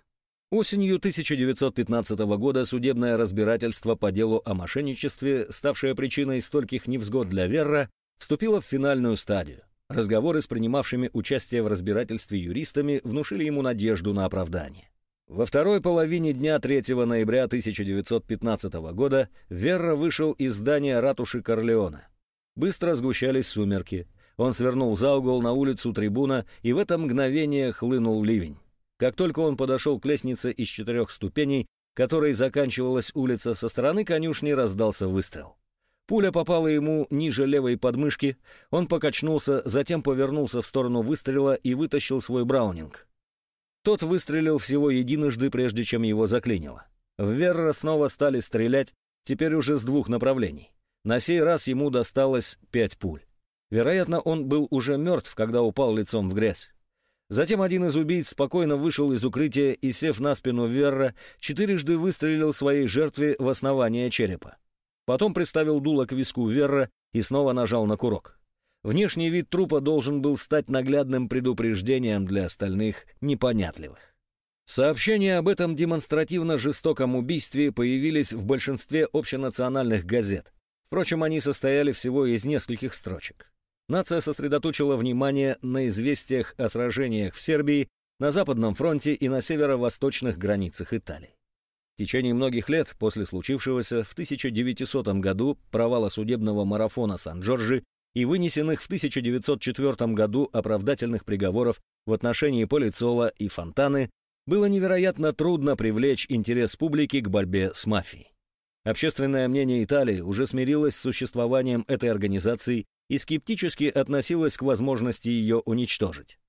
Осенью 1915 года судебное разбирательство по делу о мошенничестве, ставшее причиной стольких невзгод для Верра, вступило в финальную стадию. Разговоры с принимавшими участие в разбирательстве юристами внушили ему надежду на оправдание. Во второй половине дня 3 ноября 1915 года Верра вышел из здания ратуши Корлеона. Быстро сгущались сумерки. Он свернул за угол на улицу Трибуна, и в это мгновение хлынул ливень. Как только он подошел к лестнице из четырех ступеней, которой заканчивалась улица, со стороны конюшни раздался выстрел. Пуля попала ему ниже левой подмышки, он покачнулся, затем повернулся в сторону выстрела и вытащил свой браунинг. Тот выстрелил всего единожды, прежде чем его заклинило. В Верра снова стали стрелять, теперь уже с двух направлений. На сей раз ему досталось пять пуль. Вероятно, он был уже мертв, когда упал лицом в грязь. Затем один из убийц спокойно вышел из укрытия и, сев на спину Верра, четырежды выстрелил своей жертве в основание черепа. Потом приставил дуло к виску Верра и снова нажал на курок. Внешний вид трупа должен был стать наглядным предупреждением для остальных непонятливых. Сообщения об этом демонстративно жестоком убийстве появились в большинстве общенациональных газет. Впрочем, они состояли всего из нескольких строчек нация сосредоточила внимание на известиях о сражениях в Сербии, на Западном фронте и на северо-восточных границах Италии. В течение многих лет после случившегося в 1900 году провала судебного марафона Сан-Джорджи и вынесенных в 1904 году оправдательных приговоров в отношении Полицола и Фонтаны было невероятно трудно привлечь интерес публики к борьбе с мафией. Общественное мнение Италии уже смирилось с существованием этой организации и скептически относилась к возможности ее уничтожить.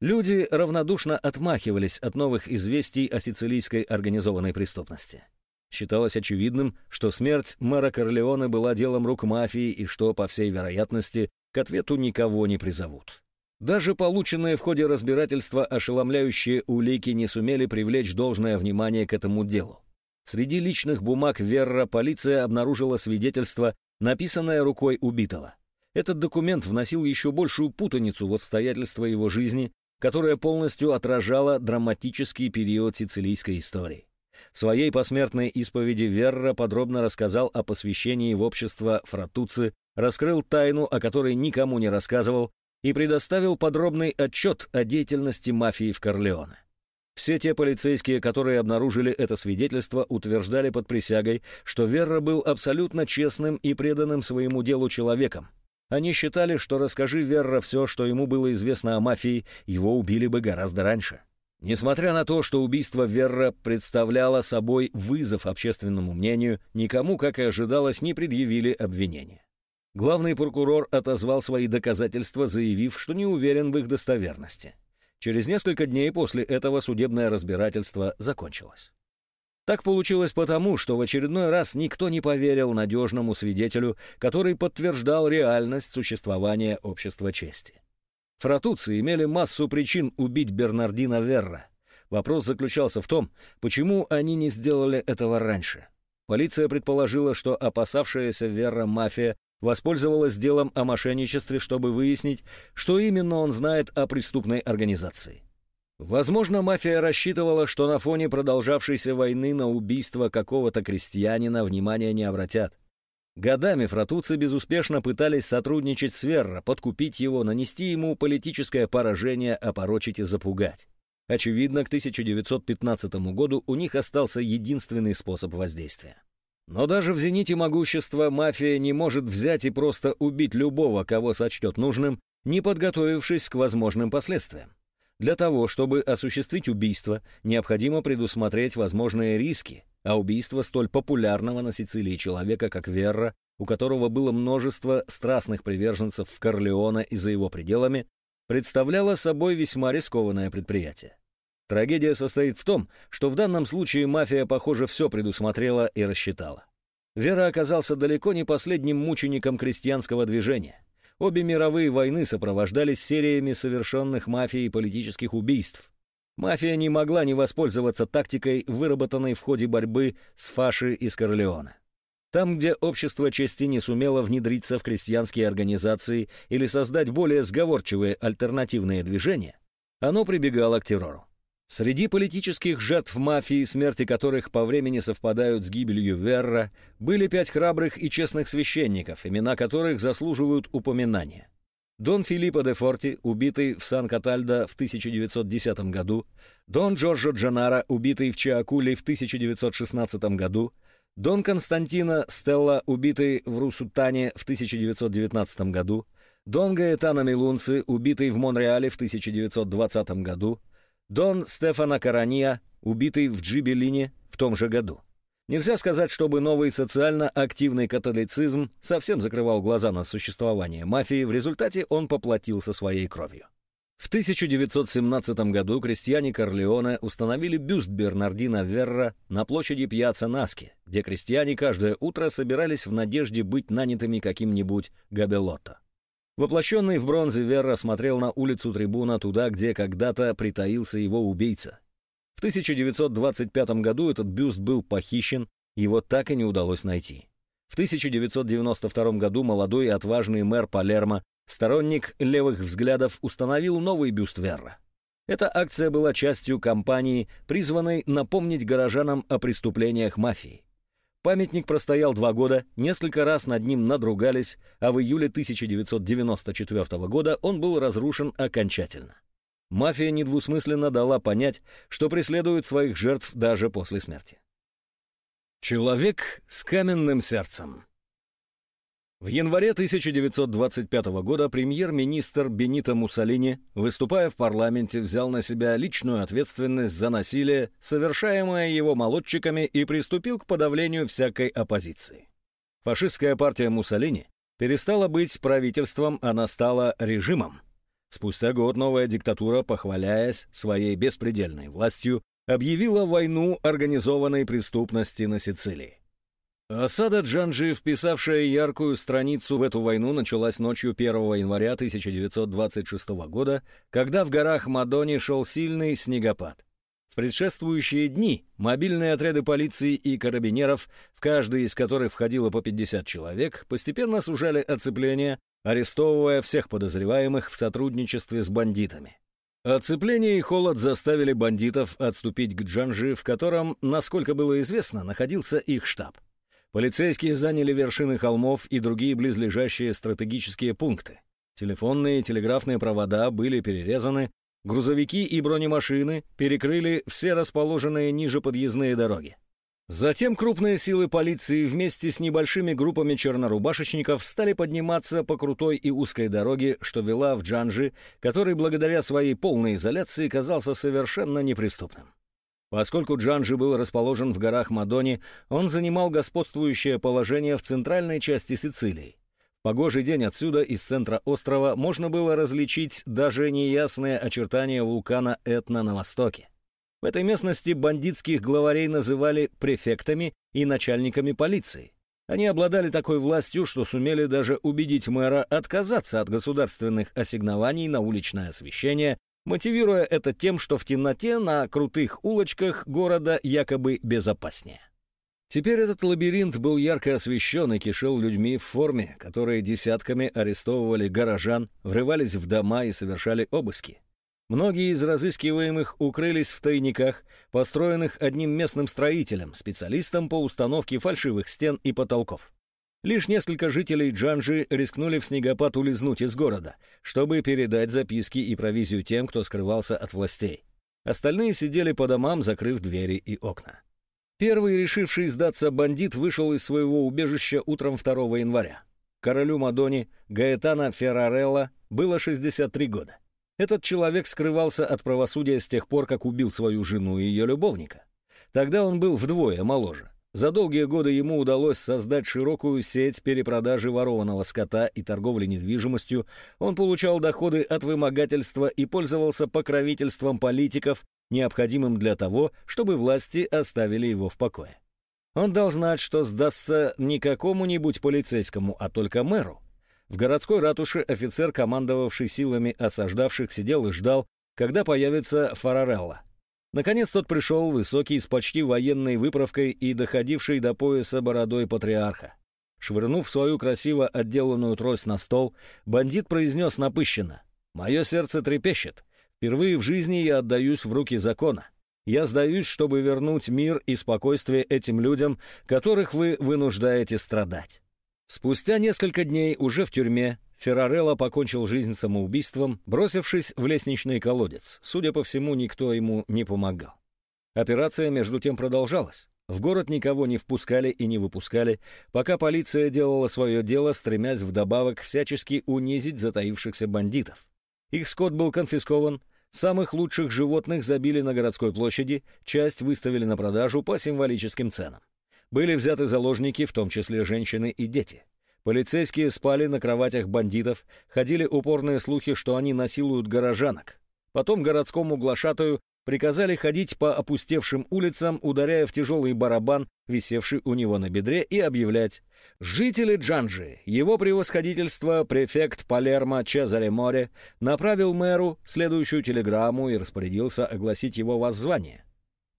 Люди равнодушно отмахивались от новых известий о сицилийской организованной преступности. Считалось очевидным, что смерть мэра Корлеоне была делом рук мафии и что, по всей вероятности, к ответу никого не призовут. Даже полученные в ходе разбирательства ошеломляющие улики не сумели привлечь должное внимание к этому делу. Среди личных бумаг Верра полиция обнаружила свидетельство, написанное рукой убитого. Этот документ вносил еще большую путаницу в обстоятельства его жизни, которая полностью отражала драматический период сицилийской истории. В своей посмертной исповеди Верра подробно рассказал о посвящении в общество Фратуци, раскрыл тайну, о которой никому не рассказывал, и предоставил подробный отчет о деятельности мафии в Корлеоне. Все те полицейские, которые обнаружили это свидетельство, утверждали под присягой, что Верра был абсолютно честным и преданным своему делу человеком, они считали, что расскажи Верра все, что ему было известно о мафии, его убили бы гораздо раньше. Несмотря на то, что убийство Верра представляло собой вызов общественному мнению, никому, как и ожидалось, не предъявили обвинения. Главный прокурор отозвал свои доказательства, заявив, что не уверен в их достоверности. Через несколько дней после этого судебное разбирательство закончилось. Так получилось потому, что в очередной раз никто не поверил надежному свидетелю, который подтверждал реальность существования общества чести. Фратуцы имели массу причин убить Бернардина Верра. Вопрос заключался в том, почему они не сделали этого раньше. Полиция предположила, что опасавшаяся Верра мафия воспользовалась делом о мошенничестве, чтобы выяснить, что именно он знает о преступной организации. Возможно, мафия рассчитывала, что на фоне продолжавшейся войны на убийство какого-то крестьянина внимания не обратят. Годами фратуцы безуспешно пытались сотрудничать с Верро, подкупить его, нанести ему политическое поражение, опорочить и запугать. Очевидно, к 1915 году у них остался единственный способ воздействия. Но даже в зените могущества мафия не может взять и просто убить любого, кого сочтет нужным, не подготовившись к возможным последствиям. Для того, чтобы осуществить убийство, необходимо предусмотреть возможные риски, а убийство столь популярного на Сицилии человека, как Верра, у которого было множество страстных приверженцев в Корлеона и за его пределами, представляло собой весьма рискованное предприятие. Трагедия состоит в том, что в данном случае мафия, похоже, все предусмотрела и рассчитала. Вера оказался далеко не последним мучеником крестьянского движения. Обе мировые войны сопровождались сериями совершенных мафией политических убийств. Мафия не могла не воспользоваться тактикой, выработанной в ходе борьбы с фаши из Корлеона. Там, где общество чести не сумело внедриться в крестьянские организации или создать более сговорчивые альтернативные движения, оно прибегало к террору. Среди политических жертв мафии, смерти которых по времени совпадают с гибелью Верра, были пять храбрых и честных священников, имена которых заслуживают упоминания. Дон Филиппо де Форти, убитый в Сан-Катальдо в 1910 году, Дон Джорджо Джанаро, убитый в Чиакуле в 1916 году, Дон Константино Стелла, убитый в Русутане в 1919 году, Дон Гаэтано Милунци, убитый в Монреале в 1920 году, Дон Стефана Карания, убитый в Джибелине в том же году. Нельзя сказать, чтобы новый социально активный католицизм совсем закрывал глаза на существование мафии, в результате он поплатился своей кровью. В 1917 году крестьяне Корлеоне установили бюст Бернардина Верра на площади Пьяца Наски, где крестьяне каждое утро собирались в надежде быть нанятыми каким-нибудь Габелотто. Воплощенный в бронзе Верра смотрел на улицу трибуна туда, где когда-то притаился его убийца. В 1925 году этот бюст был похищен, его так и не удалось найти. В 1992 году молодой и отважный мэр Палермо, сторонник левых взглядов, установил новый бюст Верра. Эта акция была частью кампании, призванной напомнить горожанам о преступлениях мафии. Памятник простоял два года, несколько раз над ним надругались, а в июле 1994 года он был разрушен окончательно. Мафия недвусмысленно дала понять, что преследует своих жертв даже после смерти. Человек с каменным сердцем в январе 1925 года премьер-министр Бенито Муссолини, выступая в парламенте, взял на себя личную ответственность за насилие, совершаемое его молодчиками, и приступил к подавлению всякой оппозиции. Фашистская партия Муссолини перестала быть правительством, она стала режимом. Спустя год новая диктатура, похваляясь своей беспредельной властью, объявила войну организованной преступности на Сицилии. Осада Джанжи, вписавшая яркую страницу в эту войну, началась ночью 1 января 1926 года, когда в горах Мадони шел сильный снегопад. В предшествующие дни мобильные отряды полиции и карабинеров, в каждый из которых входило по 50 человек, постепенно сужали оцепление, арестовывая всех подозреваемых в сотрудничестве с бандитами. Оцепление и холод заставили бандитов отступить к Джанжи, в котором, насколько было известно, находился их штаб. Полицейские заняли вершины холмов и другие близлежащие стратегические пункты. Телефонные и телеграфные провода были перерезаны, грузовики и бронемашины перекрыли все расположенные ниже подъездные дороги. Затем крупные силы полиции вместе с небольшими группами чернорубашечников стали подниматься по крутой и узкой дороге, что вела в Джанжи, который благодаря своей полной изоляции казался совершенно неприступным. Поскольку Джанжи был расположен в горах Мадони, он занимал господствующее положение в центральной части Сицилии. В погожий день отсюда, из центра острова, можно было различить даже неясные очертания вулкана Этна на востоке. В этой местности бандитских главарей называли префектами и начальниками полиции. Они обладали такой властью, что сумели даже убедить мэра отказаться от государственных ассигнований на уличное освещение мотивируя это тем, что в темноте на крутых улочках города якобы безопаснее. Теперь этот лабиринт был ярко освещен и кишел людьми в форме, которые десятками арестовывали горожан, врывались в дома и совершали обыски. Многие из разыскиваемых укрылись в тайниках, построенных одним местным строителем, специалистом по установке фальшивых стен и потолков. Лишь несколько жителей Джанжи рискнули в снегопад улизнуть из города, чтобы передать записки и провизию тем, кто скрывался от властей. Остальные сидели по домам, закрыв двери и окна. Первый, решивший сдаться бандит, вышел из своего убежища утром 2 января. Королю Мадони Гаэтана Феррарелла было 63 года. Этот человек скрывался от правосудия с тех пор, как убил свою жену и ее любовника. Тогда он был вдвое моложе. За долгие годы ему удалось создать широкую сеть перепродажи ворованного скота и торговли недвижимостью, он получал доходы от вымогательства и пользовался покровительством политиков, необходимым для того, чтобы власти оставили его в покое. Он дал знать, что сдастся не какому-нибудь полицейскому, а только мэру. В городской ратуше офицер, командовавший силами осаждавших, сидел и ждал, когда появится Фарарелла. Наконец тот пришел, высокий, с почти военной выправкой и доходивший до пояса бородой патриарха. Швырнув свою красиво отделанную трость на стол, бандит произнес напыщенно. «Мое сердце трепещет. Впервые в жизни я отдаюсь в руки закона. Я сдаюсь, чтобы вернуть мир и спокойствие этим людям, которых вы вынуждаете страдать. Спустя несколько дней уже в тюрьме Феррарелло покончил жизнь самоубийством, бросившись в лестничный колодец. Судя по всему, никто ему не помогал. Операция, между тем, продолжалась. В город никого не впускали и не выпускали, пока полиция делала свое дело, стремясь вдобавок всячески унизить затаившихся бандитов. Их скот был конфискован, самых лучших животных забили на городской площади, часть выставили на продажу по символическим ценам. Были взяты заложники, в том числе женщины и дети. Полицейские спали на кроватях бандитов, ходили упорные слухи, что они насилуют горожанок. Потом городскому глашатую приказали ходить по опустевшим улицам, ударяя в тяжелый барабан, висевший у него на бедре, и объявлять «Жители Джанжи, его превосходительство, префект Палермо Чезаре Море, направил мэру следующую телеграмму и распорядился огласить его воззвание.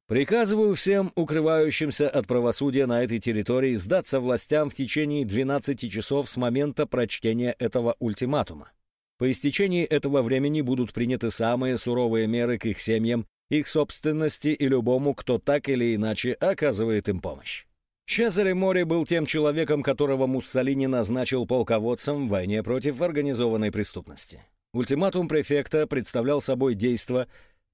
Приказываю всем укрывающимся от правосудия на этой территории сдаться властям в течение 12 часов с момента прочтения этого ультиматума. По истечении этого времени будут приняты самые суровые меры к их семьям их собственности и любому, кто так или иначе оказывает им помощь. Чезаре Мори был тем человеком, которого Муссолини назначил полководцем в войне против организованной преступности. Ультиматум префекта представлял собой действо,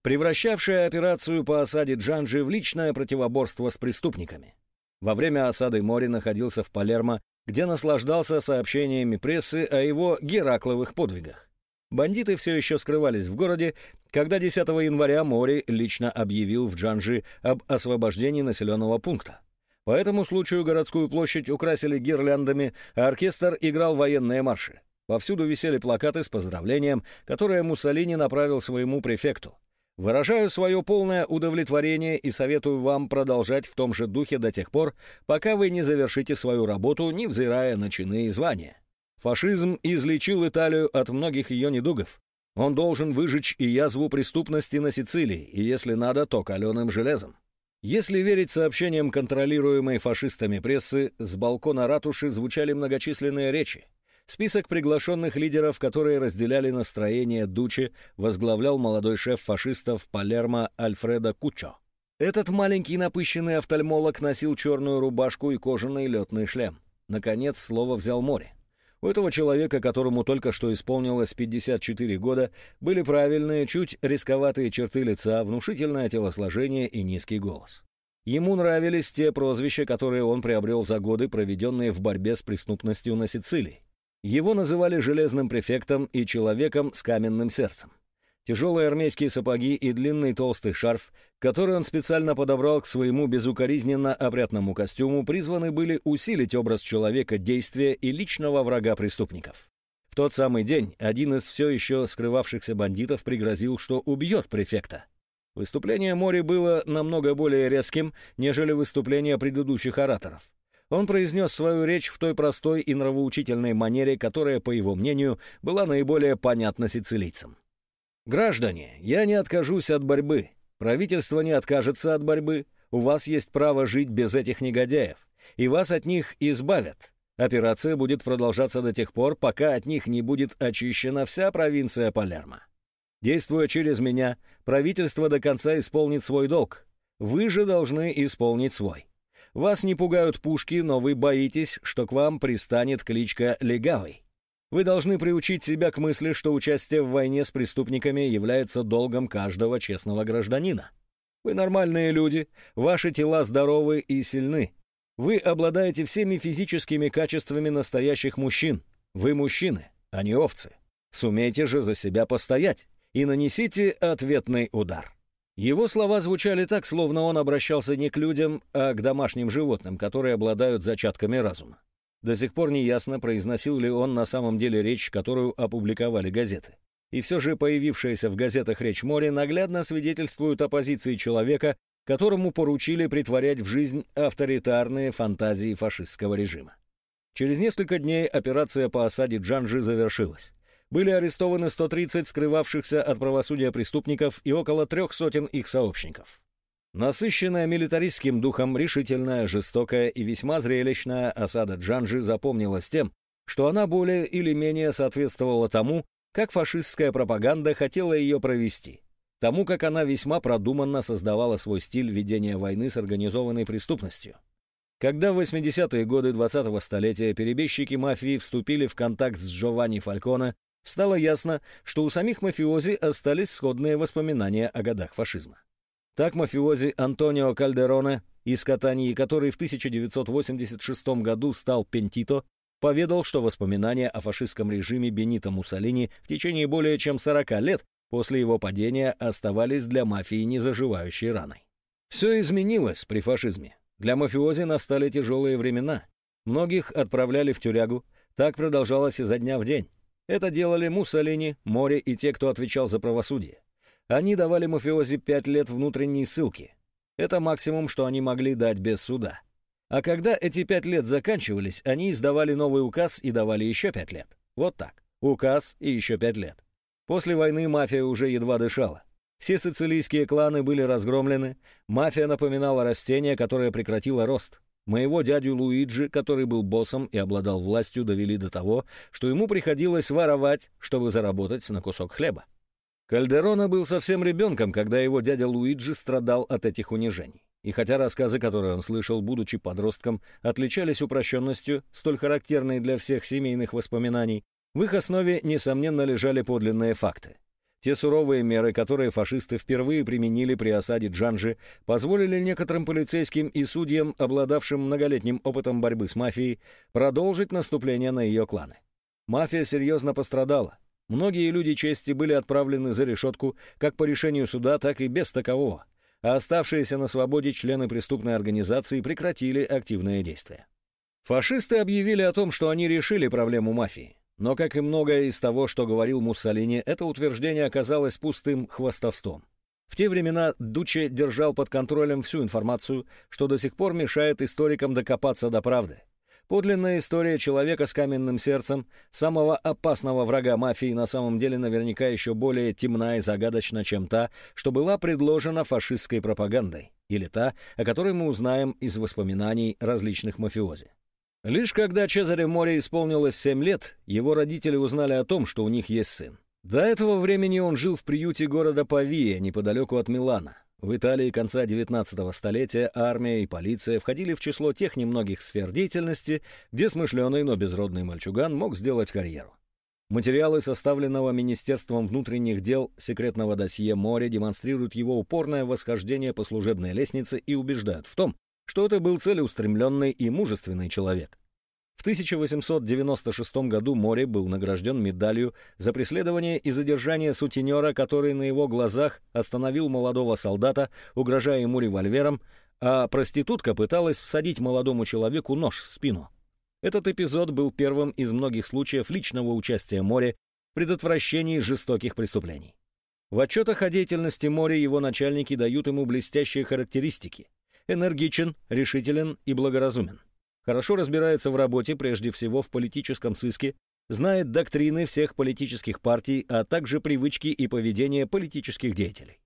превращавшее операцию по осаде Ганджи в личное противоборство с преступниками. Во время осады Мори находился в Палермо, где наслаждался сообщениями прессы о его геракловых подвигах. Бандиты все еще скрывались в городе, когда 10 января Мори лично объявил в Ганджи об освобождении населенного пункта. По этому случаю городскую площадь украсили гирляндами, а оркестр играл военные марши. Повсюду висели плакаты с поздравлением, которые Муссолини направил своему префекту. Выражаю свое полное удовлетворение и советую вам продолжать в том же духе до тех пор, пока вы не завершите свою работу, невзирая на чины и звания. Фашизм излечил Италию от многих ее недугов. Он должен выжечь и язву преступности на Сицилии, и если надо, то каленым железом. Если верить сообщениям контролируемой фашистами прессы, с балкона ратуши звучали многочисленные речи. Список приглашенных лидеров, которые разделяли настроение Дучи, возглавлял молодой шеф фашистов Палермо Альфредо Кучо. Этот маленький напыщенный офтальмолог носил черную рубашку и кожаный летный шлем. Наконец, слово взял море. У этого человека, которому только что исполнилось 54 года, были правильные, чуть рисковатые черты лица, внушительное телосложение и низкий голос. Ему нравились те прозвища, которые он приобрел за годы, проведенные в борьбе с преступностью на Сицилии. Его называли «железным префектом» и «человеком с каменным сердцем». Тяжелые армейские сапоги и длинный толстый шарф, который он специально подобрал к своему безукоризненно опрятному костюму, призваны были усилить образ человека действия и личного врага преступников. В тот самый день один из все еще скрывавшихся бандитов пригрозил, что убьет префекта. Выступление Мори было намного более резким, нежели выступления предыдущих ораторов. Он произнес свою речь в той простой и нравоучительной манере, которая, по его мнению, была наиболее понятна сицилийцам. Граждане, я не откажусь от борьбы. Правительство не откажется от борьбы. У вас есть право жить без этих негодяев. И вас от них избавят. Операция будет продолжаться до тех пор, пока от них не будет очищена вся провинция Палермо. Действуя через меня, правительство до конца исполнит свой долг. Вы же должны исполнить свой. Вас не пугают пушки, но вы боитесь, что к вам пристанет кличка Легавый. Вы должны приучить себя к мысли, что участие в войне с преступниками является долгом каждого честного гражданина. Вы нормальные люди, ваши тела здоровы и сильны. Вы обладаете всеми физическими качествами настоящих мужчин. Вы мужчины, а не овцы. Сумейте же за себя постоять и нанесите ответный удар. Его слова звучали так, словно он обращался не к людям, а к домашним животным, которые обладают зачатками разума. До сих пор не ясно, произносил ли он на самом деле речь, которую опубликовали газеты. И все же появившаяся в газетах речь Мори наглядно свидетельствует о позиции человека, которому поручили притворять в жизнь авторитарные фантазии фашистского режима. Через несколько дней операция по осаде Джанжи завершилась. Были арестованы 130 скрывавшихся от правосудия преступников и около трех сотен их сообщников. Насыщенная милитаристским духом, решительная, жестокая и весьма зрелищная осада Джанжи запомнилась тем, что она более или менее соответствовала тому, как фашистская пропаганда хотела ее провести. тому как она весьма продуманно создавала свой стиль ведения войны с организованной преступностью. Когда в 80-е годы 20-го столетия перебежчики мафии вступили в контакт с Джованни Фальконе, стало ясно, что у самих мафиози остались сходные воспоминания о годах фашизма. Так мафиози Антонио Кальдероне из Катании, который в 1986 году стал Пентито, поведал, что воспоминания о фашистском режиме Бенито Муссолини в течение более чем 40 лет после его падения оставались для мафии незаживающей раной. Все изменилось при фашизме. Для мафиози настали тяжелые времена. Многих отправляли в тюрягу. Так продолжалось изо дня в день. Это делали Муссолини, Море и те, кто отвечал за правосудие. Они давали мафиози пять лет внутренней ссылки. Это максимум, что они могли дать без суда. А когда эти пять лет заканчивались, они издавали новый указ и давали еще пять лет. Вот так. Указ и еще пять лет. После войны мафия уже едва дышала. Все сицилийские кланы были разгромлены, мафия напоминала растение, которое прекратило рост. Моего дядю Луиджи, который был боссом и обладал властью, довели до того, что ему приходилось воровать, чтобы заработать на кусок хлеба. Кальдерона был совсем ребенком, когда его дядя Луиджи страдал от этих унижений. И хотя рассказы, которые он слышал, будучи подростком, отличались упрощенностью, столь характерной для всех семейных воспоминаний, в их основе, несомненно, лежали подлинные факты. Те суровые меры, которые фашисты впервые применили при осаде Джанжи, позволили некоторым полицейским и судьям, обладавшим многолетним опытом борьбы с мафией, продолжить наступление на ее кланы. Мафия серьезно пострадала. Многие люди чести были отправлены за решетку как по решению суда, так и без такового, а оставшиеся на свободе члены преступной организации прекратили активные действия. Фашисты объявили о том, что они решили проблему мафии. Но, как и многое из того, что говорил Муссолини, это утверждение оказалось пустым хвастовством. В те времена Дуче держал под контролем всю информацию, что до сих пор мешает историкам докопаться до правды. Подлинная история человека с каменным сердцем, самого опасного врага мафии, на самом деле наверняка еще более темна и загадочна, чем та, что была предложена фашистской пропагандой, или та, о которой мы узнаем из воспоминаний различных мафиози. Лишь когда Чезаре Море исполнилось 7 лет, его родители узнали о том, что у них есть сын. До этого времени он жил в приюте города Павия, неподалеку от Милана. В Италии конца 19 столетия армия и полиция входили в число тех немногих сфер деятельности, где смышленый, но безродный мальчуган мог сделать карьеру. Материалы составленного Министерством внутренних дел секретного досье Море демонстрируют его упорное восхождение по служебной лестнице и убеждают в том, что это был целеустремленный и мужественный человек. В 1896 году Море был награжден медалью за преследование и задержание сутенера, который на его глазах остановил молодого солдата, угрожая ему револьвером, а проститутка пыталась всадить молодому человеку нож в спину. Этот эпизод был первым из многих случаев личного участия Море в предотвращении жестоких преступлений. В отчетах о деятельности Море его начальники дают ему блестящие характеристики энергичен, решителен и благоразумен. Хорошо разбирается в работе, прежде всего в политическом сыске, знает доктрины всех политических партий, а также привычки и поведение политических деятелей.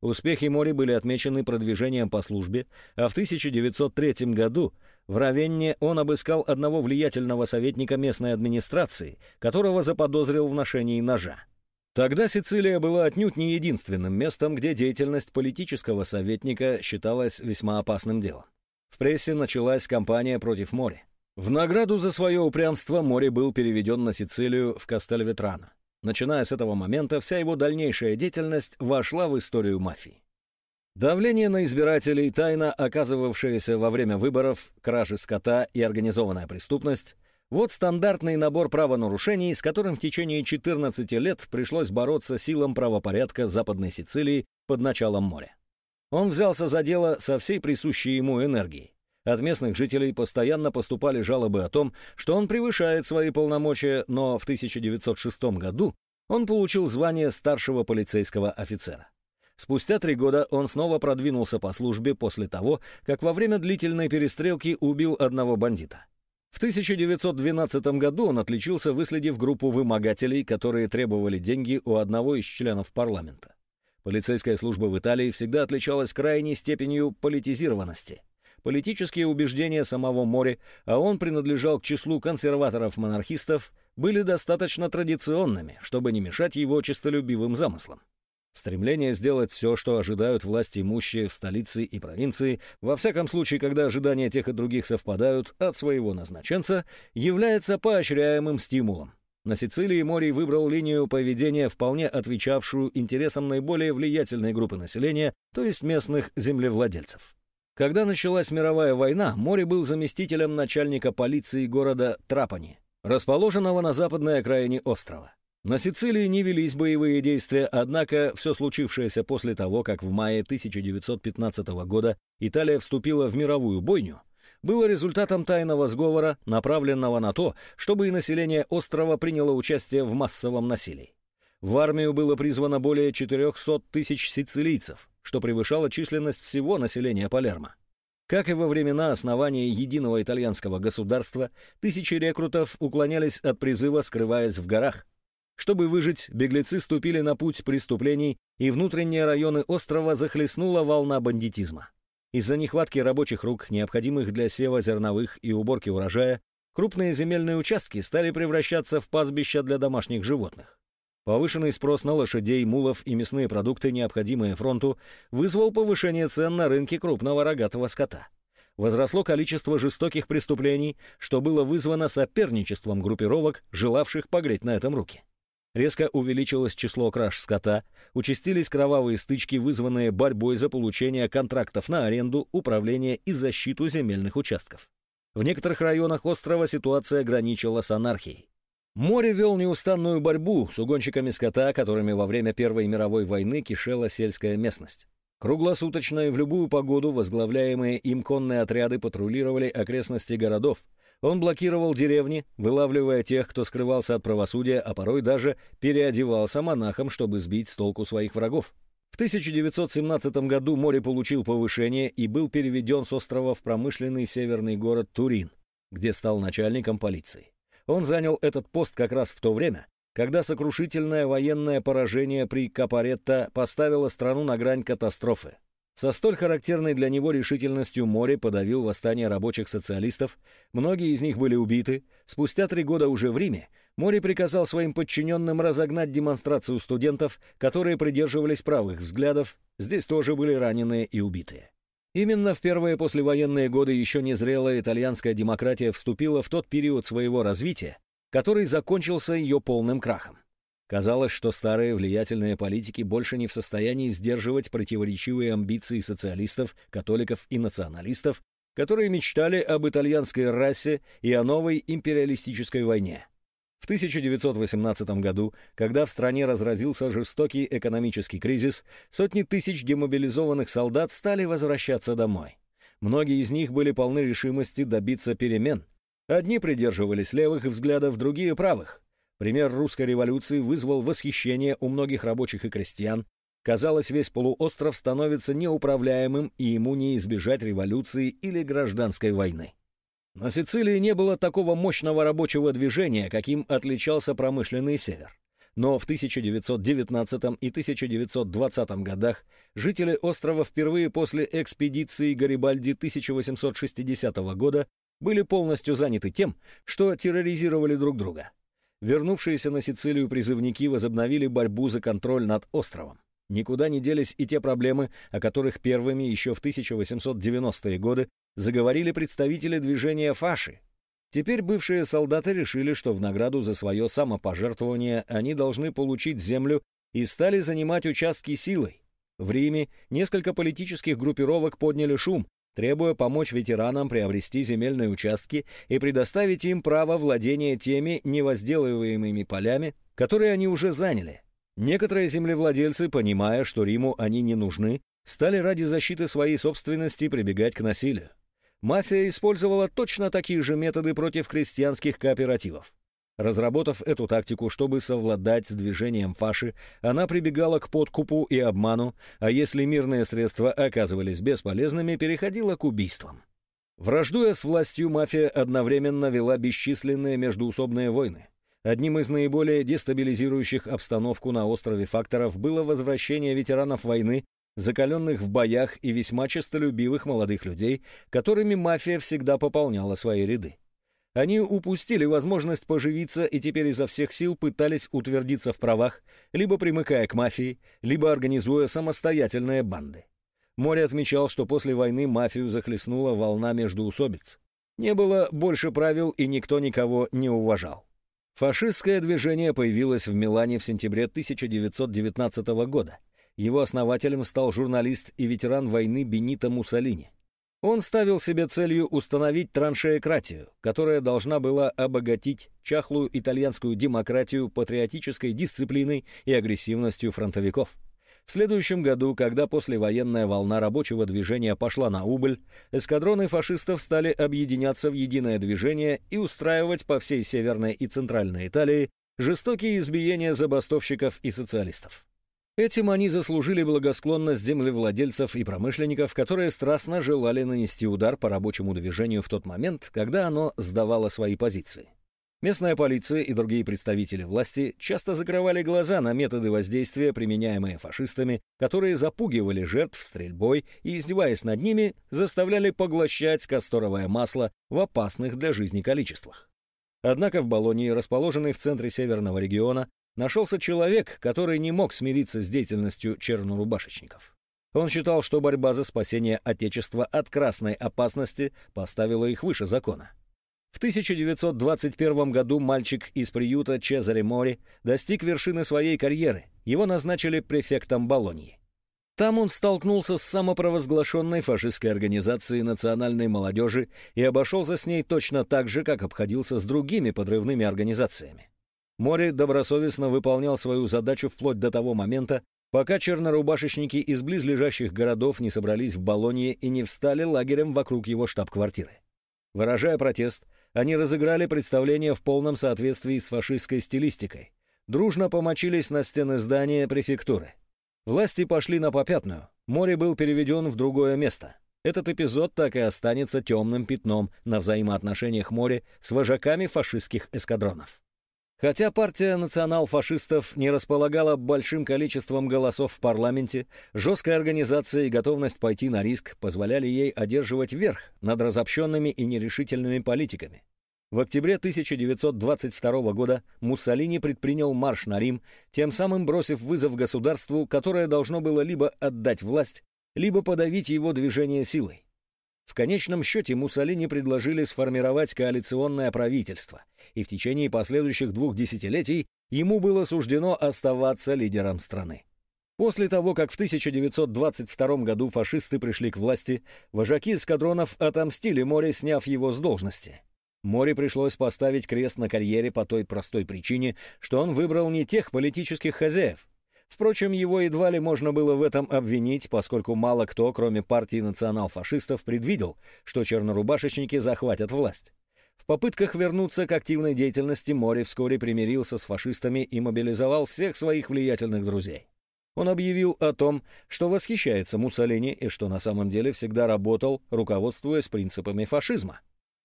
Успехи Мори были отмечены продвижением по службе, а в 1903 году в Равенне он обыскал одного влиятельного советника местной администрации, которого заподозрил в ношении ножа. Тогда Сицилия была отнюдь не единственным местом, где деятельность политического советника считалась весьма опасным делом. В прессе началась кампания против моря. В награду за свое упрямство море был переведен на Сицилию в Кастельветрано. Начиная с этого момента, вся его дальнейшая деятельность вошла в историю мафии. Давление на избирателей, тайно оказывавшееся во время выборов, кражи скота и организованная преступность вот стандартный набор правонарушений, с которым в течение 14 лет пришлось бороться силам правопорядка Западной Сицилии под началом моря. Он взялся за дело со всей присущей ему энергией. От местных жителей постоянно поступали жалобы о том, что он превышает свои полномочия, но в 1906 году он получил звание старшего полицейского офицера. Спустя три года он снова продвинулся по службе после того, как во время длительной перестрелки убил одного бандита. В 1912 году он отличился, выследив группу вымогателей, которые требовали деньги у одного из членов парламента. Полицейская служба в Италии всегда отличалась крайней степенью политизированности. Политические убеждения самого Мори, а он принадлежал к числу консерваторов-монархистов, были достаточно традиционными, чтобы не мешать его честолюбивым замыслам. Стремление сделать все, что ожидают власти имущие в столице и провинции, во всяком случае, когда ожидания тех и других совпадают от своего назначенца, является поощряемым стимулом. На Сицилии Морий выбрал линию поведения, вполне отвечавшую интересам наиболее влиятельной группы населения, то есть местных землевладельцев. Когда началась мировая война, Мори был заместителем начальника полиции города Трапани, расположенного на западной окраине острова. На Сицилии не велись боевые действия, однако все случившееся после того, как в мае 1915 года Италия вступила в мировую бойню, было результатом тайного сговора, направленного на то, чтобы и население острова приняло участие в массовом насилии. В армию было призвано более 400 тысяч сицилийцев, что превышало численность всего населения Палермо. Как и во времена основания единого итальянского государства, тысячи рекрутов уклонялись от призыва, скрываясь в горах, чтобы выжить, беглецы ступили на путь преступлений, и внутренние районы острова захлестнула волна бандитизма. Из-за нехватки рабочих рук, необходимых для сева зерновых и уборки урожая, крупные земельные участки стали превращаться в пастбища для домашних животных. Повышенный спрос на лошадей, мулов и мясные продукты, необходимые фронту, вызвал повышение цен на рынке крупного рогатого скота. Возросло количество жестоких преступлений, что было вызвано соперничеством группировок, желавших погреть на этом руки. Резко увеличилось число краж скота, участились кровавые стычки, вызванные борьбой за получение контрактов на аренду, управление и защиту земельных участков. В некоторых районах острова ситуация граничила с анархией. Море вел неустанную борьбу с угонщиками скота, которыми во время Первой мировой войны кишела сельская местность. Круглосуточно и в любую погоду возглавляемые им конные отряды патрулировали окрестности городов, он блокировал деревни, вылавливая тех, кто скрывался от правосудия, а порой даже переодевался монахом, чтобы сбить с толку своих врагов. В 1917 году море получил повышение и был переведен с острова в промышленный северный город Турин, где стал начальником полиции. Он занял этот пост как раз в то время, когда сокрушительное военное поражение при Капаретто поставило страну на грань катастрофы. Со столь характерной для него решительностью море подавил восстание рабочих социалистов, многие из них были убиты. Спустя три года уже в Риме море приказал своим подчиненным разогнать демонстрацию студентов, которые придерживались правых взглядов, здесь тоже были раненые и убитые. Именно в первые послевоенные годы еще незрелая итальянская демократия вступила в тот период своего развития, который закончился ее полным крахом. Казалось, что старые влиятельные политики больше не в состоянии сдерживать противоречивые амбиции социалистов, католиков и националистов, которые мечтали об итальянской расе и о новой империалистической войне. В 1918 году, когда в стране разразился жестокий экономический кризис, сотни тысяч демобилизованных солдат стали возвращаться домой. Многие из них были полны решимости добиться перемен. Одни придерживались левых взглядов, другие — правых. Пример русской революции вызвал восхищение у многих рабочих и крестьян. Казалось, весь полуостров становится неуправляемым, и ему не избежать революции или гражданской войны. На Сицилии не было такого мощного рабочего движения, каким отличался промышленный север. Но в 1919 и 1920 годах жители острова впервые после экспедиции Гарибальди 1860 года были полностью заняты тем, что терроризировали друг друга. Вернувшиеся на Сицилию призывники возобновили борьбу за контроль над островом. Никуда не делись и те проблемы, о которых первыми еще в 1890-е годы заговорили представители движения фаши. Теперь бывшие солдаты решили, что в награду за свое самопожертвование они должны получить землю и стали занимать участки силой. В Риме несколько политических группировок подняли шум, требуя помочь ветеранам приобрести земельные участки и предоставить им право владения теми невозделываемыми полями, которые они уже заняли. Некоторые землевладельцы, понимая, что Риму они не нужны, стали ради защиты своей собственности прибегать к насилию. Мафия использовала точно такие же методы против крестьянских кооперативов. Разработав эту тактику, чтобы совладать с движением фаши, она прибегала к подкупу и обману, а если мирные средства оказывались бесполезными, переходила к убийствам. Враждуя с властью, мафия одновременно вела бесчисленные междуусобные войны. Одним из наиболее дестабилизирующих обстановку на острове факторов было возвращение ветеранов войны, закаленных в боях и весьма честолюбивых молодых людей, которыми мафия всегда пополняла свои ряды. Они упустили возможность поживиться и теперь изо всех сил пытались утвердиться в правах, либо примыкая к мафии, либо организуя самостоятельные банды. Море отмечал, что после войны мафию захлестнула волна междоусобиц. Не было больше правил и никто никого не уважал. Фашистское движение появилось в Милане в сентябре 1919 года. Его основателем стал журналист и ветеран войны Бенито Муссолини. Он ставил себе целью установить траншеекратию, которая должна была обогатить чахлую итальянскую демократию патриотической дисциплиной и агрессивностью фронтовиков. В следующем году, когда послевоенная волна рабочего движения пошла на убыль, эскадроны фашистов стали объединяться в единое движение и устраивать по всей Северной и Центральной Италии жестокие избиения забастовщиков и социалистов. Этим они заслужили благосклонность землевладельцев и промышленников, которые страстно желали нанести удар по рабочему движению в тот момент, когда оно сдавало свои позиции. Местная полиция и другие представители власти часто закрывали глаза на методы воздействия, применяемые фашистами, которые запугивали жертв стрельбой и, издеваясь над ними, заставляли поглощать касторовое масло в опасных для жизни количествах. Однако в Болонии, расположенной в центре северного региона, нашелся человек, который не мог смириться с деятельностью чернорубашечников. Он считал, что борьба за спасение Отечества от красной опасности поставила их выше закона. В 1921 году мальчик из приюта Чезаре Мори достиг вершины своей карьеры. Его назначили префектом Болоньи. Там он столкнулся с самопровозглашенной фашистской организацией национальной молодежи и обошелся с ней точно так же, как обходился с другими подрывными организациями. Море добросовестно выполнял свою задачу вплоть до того момента, пока чернорубашечники из близлежащих городов не собрались в Болонье и не встали лагерем вокруг его штаб-квартиры. Выражая протест, они разыграли представление в полном соответствии с фашистской стилистикой. Дружно помочились на стены здания префектуры. Власти пошли на попятную. Море был переведен в другое место. Этот эпизод так и останется темным пятном на взаимоотношениях моря с вожаками фашистских эскадронов. Хотя партия национал-фашистов не располагала большим количеством голосов в парламенте, жесткая организация и готовность пойти на риск позволяли ей одерживать верх над разобщенными и нерешительными политиками. В октябре 1922 года Муссолини предпринял марш на Рим, тем самым бросив вызов государству, которое должно было либо отдать власть, либо подавить его движение силой. В конечном счете Муссолини предложили сформировать коалиционное правительство, и в течение последующих двух десятилетий ему было суждено оставаться лидером страны. После того, как в 1922 году фашисты пришли к власти, вожаки эскадронов отомстили Море, сняв его с должности. Море пришлось поставить крест на карьере по той простой причине, что он выбрал не тех политических хозяев, Впрочем, его едва ли можно было в этом обвинить, поскольку мало кто, кроме партии национал-фашистов, предвидел, что чернорубашечники захватят власть. В попытках вернуться к активной деятельности Мори вскоре примирился с фашистами и мобилизовал всех своих влиятельных друзей. Он объявил о том, что восхищается Муссолини и что на самом деле всегда работал, руководствуясь принципами фашизма.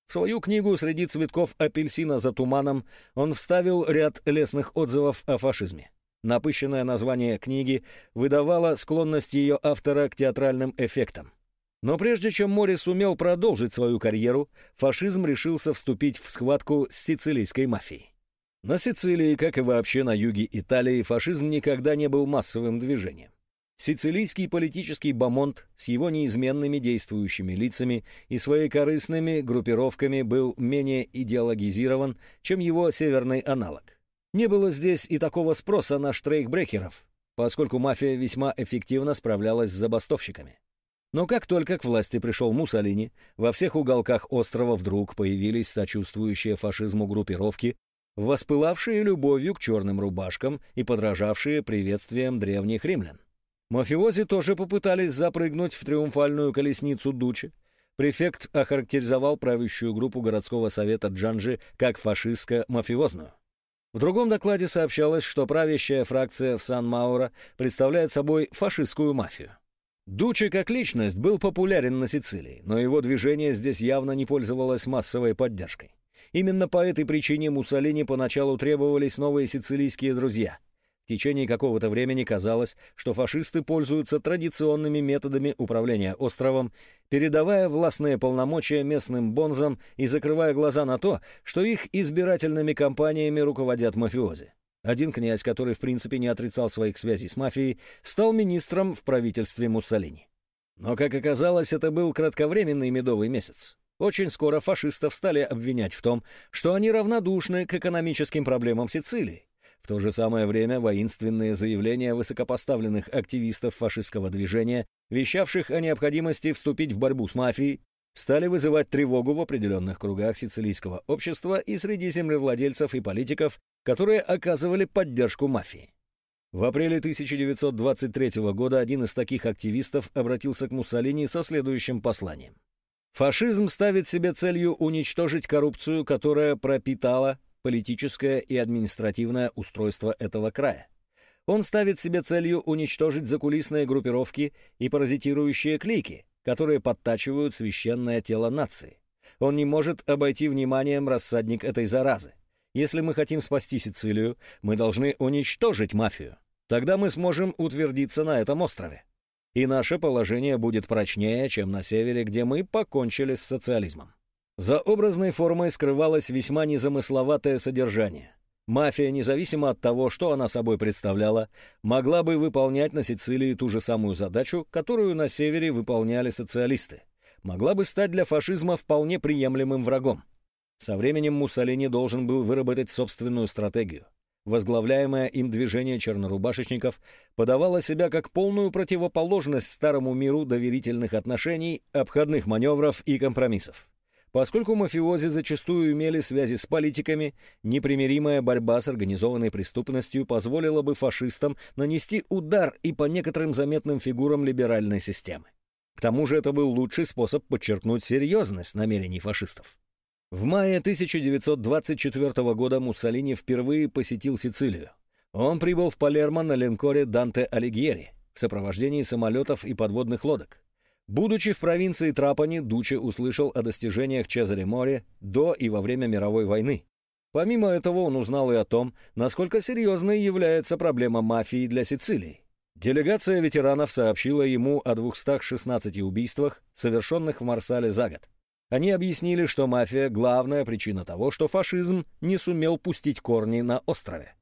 В свою книгу «Среди цветков апельсина за туманом» он вставил ряд лестных отзывов о фашизме. Напыщенное название книги выдавало склонность ее автора к театральным эффектам. Но прежде чем Морис сумел продолжить свою карьеру, фашизм решился вступить в схватку с сицилийской мафией. На Сицилии, как и вообще на юге Италии, фашизм никогда не был массовым движением. Сицилийский политический бомонд с его неизменными действующими лицами и своей корыстными группировками был менее идеологизирован, чем его северный аналог. Не было здесь и такого спроса на штрейкбрекеров, поскольку мафия весьма эффективно справлялась с забастовщиками. Но как только к власти пришел Муссолини, во всех уголках острова вдруг появились сочувствующие фашизму группировки, воспылавшие любовью к черным рубашкам и подражавшие приветствиям древних римлян. Мафиози тоже попытались запрыгнуть в триумфальную колесницу Дучи. Префект охарактеризовал правящую группу городского совета Джанжи как фашистско-мафиозную. В другом докладе сообщалось, что правящая фракция в Сан-Мауро представляет собой фашистскую мафию. Дучи как личность был популярен на Сицилии, но его движение здесь явно не пользовалось массовой поддержкой. Именно по этой причине Муссолини поначалу требовались новые сицилийские друзья. В течение какого-то времени казалось, что фашисты пользуются традиционными методами управления островом, передавая властные полномочия местным бонзам и закрывая глаза на то, что их избирательными кампаниями руководят мафиози. Один князь, который в принципе не отрицал своих связей с мафией, стал министром в правительстве Муссолини. Но, как оказалось, это был кратковременный медовый месяц. Очень скоро фашистов стали обвинять в том, что они равнодушны к экономическим проблемам Сицилии, в то же самое время воинственные заявления высокопоставленных активистов фашистского движения, вещавших о необходимости вступить в борьбу с мафией, стали вызывать тревогу в определенных кругах сицилийского общества и среди землевладельцев и политиков, которые оказывали поддержку мафии. В апреле 1923 года один из таких активистов обратился к Муссолини со следующим посланием. «Фашизм ставит себе целью уничтожить коррупцию, которая пропитала политическое и административное устройство этого края. Он ставит себе целью уничтожить закулисные группировки и паразитирующие клики, которые подтачивают священное тело нации. Он не может обойти вниманием рассадник этой заразы. Если мы хотим спасти Сицилию, мы должны уничтожить мафию. Тогда мы сможем утвердиться на этом острове. И наше положение будет прочнее, чем на севере, где мы покончили с социализмом. За образной формой скрывалось весьма незамысловатое содержание. Мафия, независимо от того, что она собой представляла, могла бы выполнять на Сицилии ту же самую задачу, которую на севере выполняли социалисты. Могла бы стать для фашизма вполне приемлемым врагом. Со временем Муссолини должен был выработать собственную стратегию. Возглавляемое им движение чернорубашечников подавало себя как полную противоположность старому миру доверительных отношений, обходных маневров и компромиссов. Поскольку мафиози зачастую имели связи с политиками, непримиримая борьба с организованной преступностью позволила бы фашистам нанести удар и по некоторым заметным фигурам либеральной системы. К тому же это был лучший способ подчеркнуть серьезность намерений фашистов. В мае 1924 года Муссолини впервые посетил Сицилию. Он прибыл в Палермо на линкоре Данте Алигьери в сопровождении самолетов и подводных лодок. Будучи в провинции Трапани, Дуче услышал о достижениях Чезаре Море до и во время мировой войны. Помимо этого он узнал и о том, насколько серьезной является проблема мафии для Сицилии. Делегация ветеранов сообщила ему о 216 убийствах, совершенных в Марсале за год. Они объяснили, что мафия – главная причина того, что фашизм не сумел пустить корни на острове.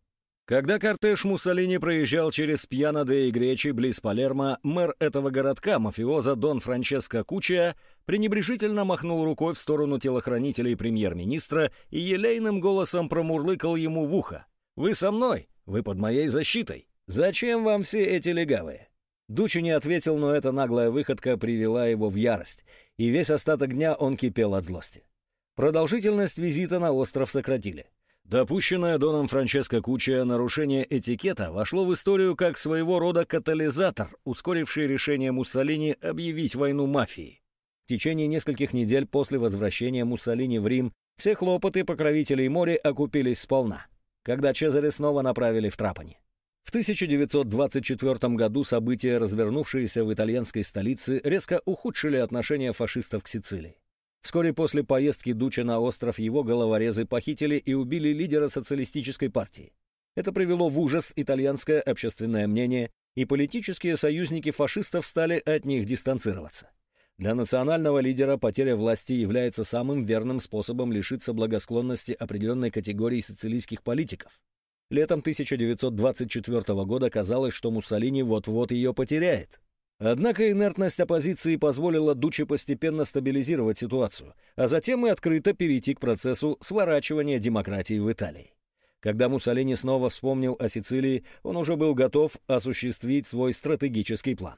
Когда кортеж Муссолини проезжал через Пьяно де Игречи близ Палермо, мэр этого городка, мафиоза Дон Франческо Кучия, пренебрежительно махнул рукой в сторону телохранителей премьер-министра и елейным голосом промурлыкал ему в ухо. «Вы со мной? Вы под моей защитой? Зачем вам все эти легавые?» Дучи не ответил, но эта наглая выходка привела его в ярость, и весь остаток дня он кипел от злости. Продолжительность визита на остров сократили. Допущенное Доном Франческо Куча нарушение этикета вошло в историю как своего рода катализатор, ускоривший решение Муссолини объявить войну мафии. В течение нескольких недель после возвращения Муссолини в Рим все хлопоты покровителей моря окупились сполна, когда Чезаре снова направили в Трапани. В 1924 году события, развернувшиеся в итальянской столице, резко ухудшили отношения фашистов к Сицилии. Вскоре после поездки Дуча на остров его головорезы похитили и убили лидера социалистической партии. Это привело в ужас итальянское общественное мнение, и политические союзники фашистов стали от них дистанцироваться. Для национального лидера потеря власти является самым верным способом лишиться благосклонности определенной категории сицилийских политиков. Летом 1924 года казалось, что Муссолини вот-вот ее потеряет. Однако инертность оппозиции позволила Дуче постепенно стабилизировать ситуацию, а затем и открыто перейти к процессу сворачивания демократии в Италии. Когда Муссолини снова вспомнил о Сицилии, он уже был готов осуществить свой стратегический план.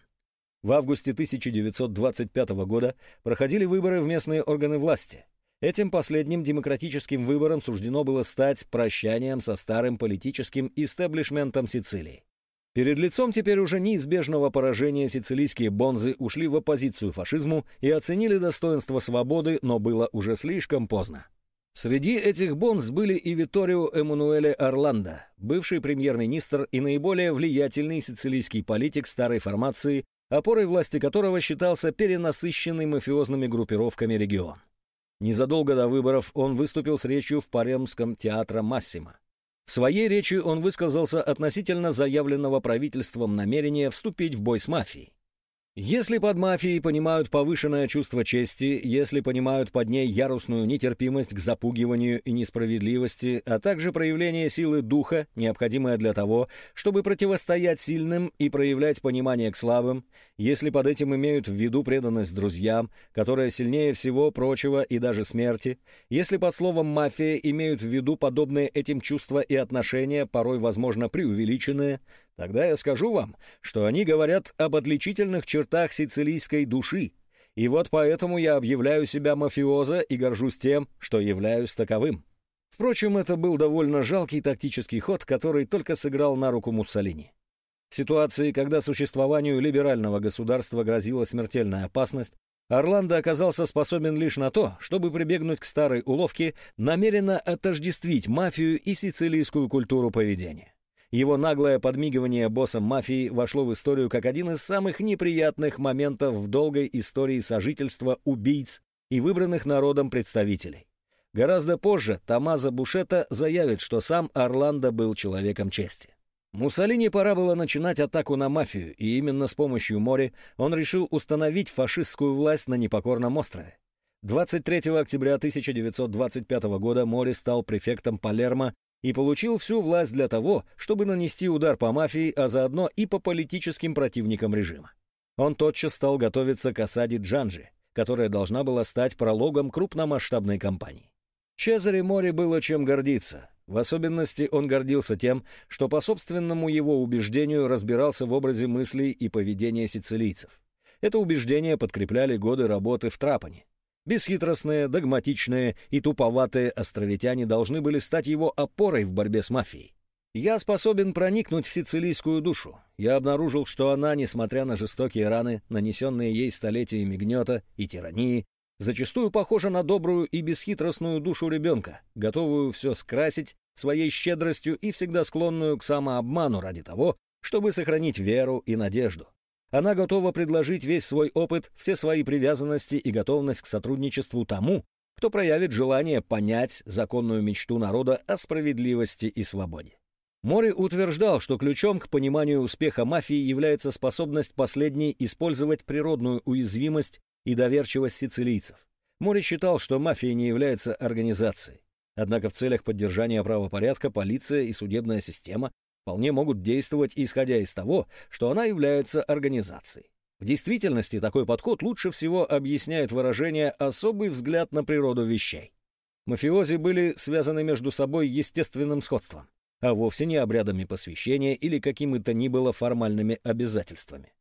В августе 1925 года проходили выборы в местные органы власти. Этим последним демократическим выбором суждено было стать прощанием со старым политическим истеблишментом Сицилии. Перед лицом теперь уже неизбежного поражения сицилийские бонзы ушли в оппозицию фашизму и оценили достоинство свободы, но было уже слишком поздно. Среди этих бонз были и Виторио Эммануэле Орландо, бывший премьер-министр и наиболее влиятельный сицилийский политик старой формации, опорой власти которого считался перенасыщенный мафиозными группировками регион. Незадолго до выборов он выступил с речью в Паремском театре Массимо. В своей речи он высказался относительно заявленного правительством намерения вступить в бой с мафией. Если под мафией понимают повышенное чувство чести, если понимают под ней ярусную нетерпимость к запугиванию и несправедливости, а также проявление силы духа, необходимое для того, чтобы противостоять сильным и проявлять понимание к слабым, если под этим имеют в виду преданность друзьям, которая сильнее всего прочего и даже смерти, если под словом «мафия» имеют в виду подобные этим чувства и отношения, порой, возможно, преувеличенные, Тогда я скажу вам, что они говорят об отличительных чертах сицилийской души, и вот поэтому я объявляю себя мафиоза и горжусь тем, что являюсь таковым. Впрочем, это был довольно жалкий тактический ход, который только сыграл на руку Муссолини. В ситуации, когда существованию либерального государства грозила смертельная опасность, Орландо оказался способен лишь на то, чтобы прибегнуть к старой уловке, намеренно отождествить мафию и сицилийскую культуру поведения. Его наглое подмигивание боссом мафии вошло в историю как один из самых неприятных моментов в долгой истории сожительства убийц и выбранных народом представителей. Гораздо позже Томазо Бушета заявит, что сам Орландо был человеком чести. Муссолини пора было начинать атаку на мафию, и именно с помощью Мори он решил установить фашистскую власть на непокорном острове. 23 октября 1925 года Мори стал префектом Палермо и получил всю власть для того, чтобы нанести удар по мафии, а заодно и по политическим противникам режима. Он тотчас стал готовиться к осаде Джанжи, которая должна была стать прологом крупномасштабной кампании. Чезаре Мори было чем гордиться. В особенности он гордился тем, что по собственному его убеждению разбирался в образе мыслей и поведения сицилийцев. Это убеждение подкрепляли годы работы в Трапане. Бесхитростные, догматичные и туповатые островитяне должны были стать его опорой в борьбе с мафией. Я способен проникнуть в сицилийскую душу. Я обнаружил, что она, несмотря на жестокие раны, нанесенные ей столетиями гнета и тирании, зачастую похожа на добрую и бесхитростную душу ребенка, готовую все скрасить своей щедростью и всегда склонную к самообману ради того, чтобы сохранить веру и надежду. Она готова предложить весь свой опыт, все свои привязанности и готовность к сотрудничеству тому, кто проявит желание понять законную мечту народа о справедливости и свободе. Мори утверждал, что ключом к пониманию успеха мафии является способность последней использовать природную уязвимость и доверчивость сицилийцев. Мори считал, что мафия не является организацией. Однако в целях поддержания правопорядка полиция и судебная система вполне могут действовать, исходя из того, что она является организацией. В действительности такой подход лучше всего объясняет выражение «особый взгляд на природу вещей». Мафиози были связаны между собой естественным сходством, а вовсе не обрядами посвящения или какими-то ни было формальными обязательствами.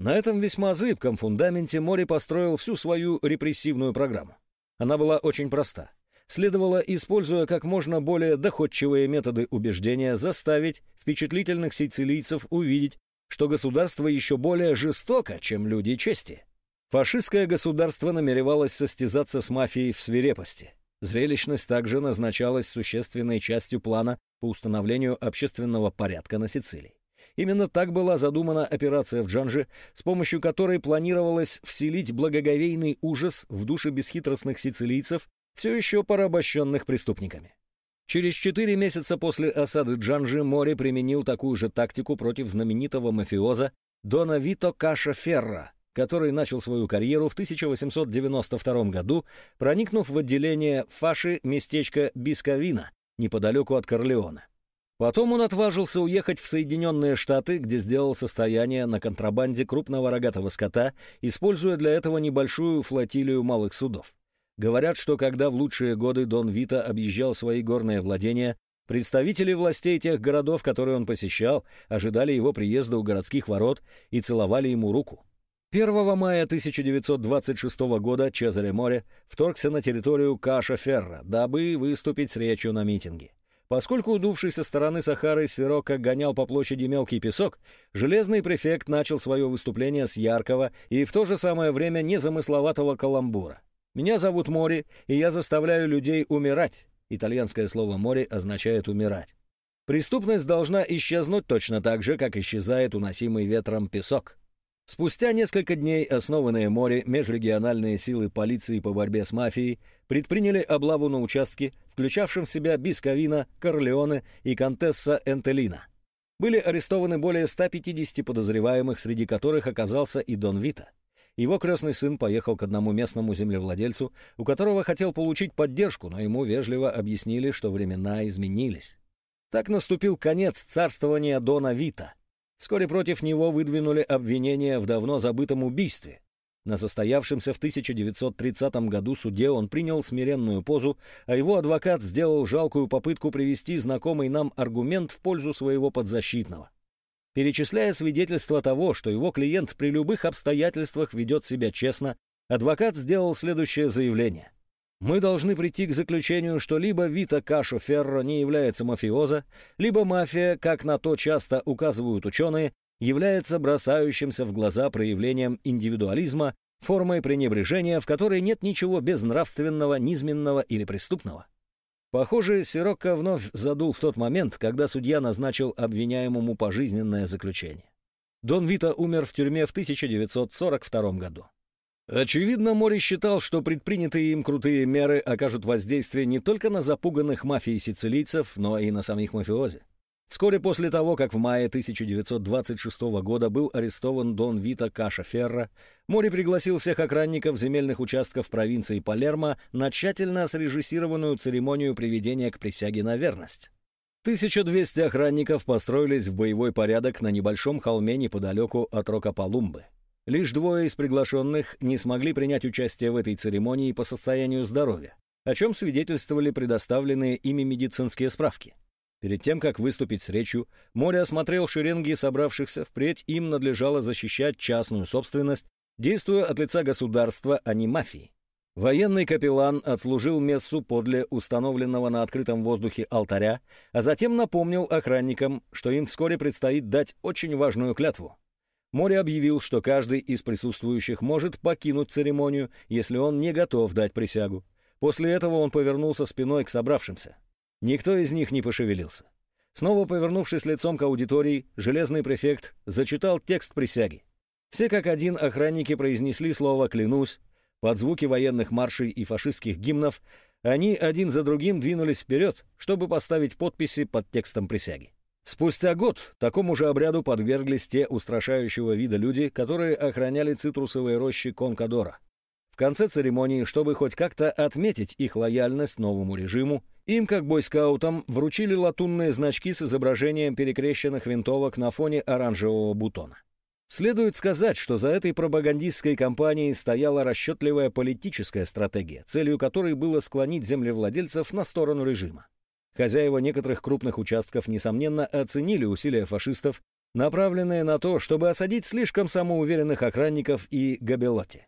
На этом весьма зыбком фундаменте Мори построил всю свою репрессивную программу. Она была очень проста следовало, используя как можно более доходчивые методы убеждения, заставить впечатлительных сицилийцев увидеть, что государство еще более жестоко, чем люди чести. Фашистское государство намеревалось состязаться с мафией в свирепости. Зрелищность также назначалась существенной частью плана по установлению общественного порядка на Сицилии. Именно так была задумана операция в Джанже, с помощью которой планировалось вселить благоговейный ужас в души бесхитростных сицилийцев все еще порабощенных преступниками. Через четыре месяца после осады Джанжи Мори применил такую же тактику против знаменитого мафиоза Дона Вито Каша Ферра, который начал свою карьеру в 1892 году, проникнув в отделение фаши местечка Бисковина, неподалеку от Корлеона. Потом он отважился уехать в Соединенные Штаты, где сделал состояние на контрабанде крупного рогатого скота, используя для этого небольшую флотилию малых судов. Говорят, что когда в лучшие годы Дон Вита объезжал свои горные владения, представители властей тех городов, которые он посещал, ожидали его приезда у городских ворот и целовали ему руку. 1 мая 1926 года Чезаре Море вторгся на территорию Каша-Ферра, дабы выступить с речью на митинге. Поскольку удувший со стороны Сахары Сирока гонял по площади мелкий песок, железный префект начал свое выступление с яркого и в то же самое время незамысловатого каламбура. Меня зовут Мори, и я заставляю людей умирать. Итальянское слово «мори» означает «умирать». Преступность должна исчезнуть точно так же, как исчезает уносимый ветром песок. Спустя несколько дней основанные море межрегиональные силы полиции по борьбе с мафией предприняли облаву на участке, включавшем в себя Бисковина, Корлеоне и Контесса Энтелина. Были арестованы более 150 подозреваемых, среди которых оказался и Дон Вита. Его крестный сын поехал к одному местному землевладельцу, у которого хотел получить поддержку, но ему вежливо объяснили, что времена изменились. Так наступил конец царствования Дона Вита. Вскоре против него выдвинули обвинения в давно забытом убийстве. На состоявшемся в 1930 году суде он принял смиренную позу, а его адвокат сделал жалкую попытку привести знакомый нам аргумент в пользу своего подзащитного. Перечисляя свидетельства того, что его клиент при любых обстоятельствах ведет себя честно, адвокат сделал следующее заявление. Мы должны прийти к заключению, что либо Вита Кашо Ферро не является мафиоза, либо мафия, как на то часто указывают ученые, является бросающимся в глаза проявлением индивидуализма, формой пренебрежения, в которой нет ничего безнравственного, низменного или преступного. Похоже, Сирокко вновь задул в тот момент, когда судья назначил обвиняемому пожизненное заключение. Дон Вита умер в тюрьме в 1942 году. Очевидно, Мори считал, что предпринятые им крутые меры окажут воздействие не только на запуганных мафией сицилийцев, но и на самих мафиози. Вскоре после того, как в мае 1926 года был арестован Дон Вита Каша Ферра, Мори пригласил всех охранников земельных участков провинции Палермо на тщательно срежиссированную церемонию приведения к присяге на верность. 1200 охранников построились в боевой порядок на небольшом холме неподалеку от Рокопалумбы. Лишь двое из приглашенных не смогли принять участие в этой церемонии по состоянию здоровья, о чем свидетельствовали предоставленные ими медицинские справки. Перед тем, как выступить с речью, Море осмотрел шеренги собравшихся, впредь им надлежало защищать частную собственность, действуя от лица государства, а не мафии. Военный капеллан отслужил мессу подле установленного на открытом воздухе алтаря, а затем напомнил охранникам, что им вскоре предстоит дать очень важную клятву. Море объявил, что каждый из присутствующих может покинуть церемонию, если он не готов дать присягу. После этого он повернулся спиной к собравшимся. Никто из них не пошевелился. Снова повернувшись лицом к аудитории, железный префект зачитал текст присяги. Все как один охранники произнесли слово «клянусь». Под звуки военных маршей и фашистских гимнов они один за другим двинулись вперед, чтобы поставить подписи под текстом присяги. Спустя год такому же обряду подверглись те устрашающего вида люди, которые охраняли цитрусовые рощи Конкадора. В конце церемонии, чтобы хоть как-то отметить их лояльность новому режиму, им, как бойскаутам, вручили латунные значки с изображением перекрещенных винтовок на фоне оранжевого бутона. Следует сказать, что за этой пропагандистской кампанией стояла расчетливая политическая стратегия, целью которой было склонить землевладельцев на сторону режима. Хозяева некоторых крупных участков, несомненно, оценили усилия фашистов, направленные на то, чтобы осадить слишком самоуверенных охранников и Габелоти.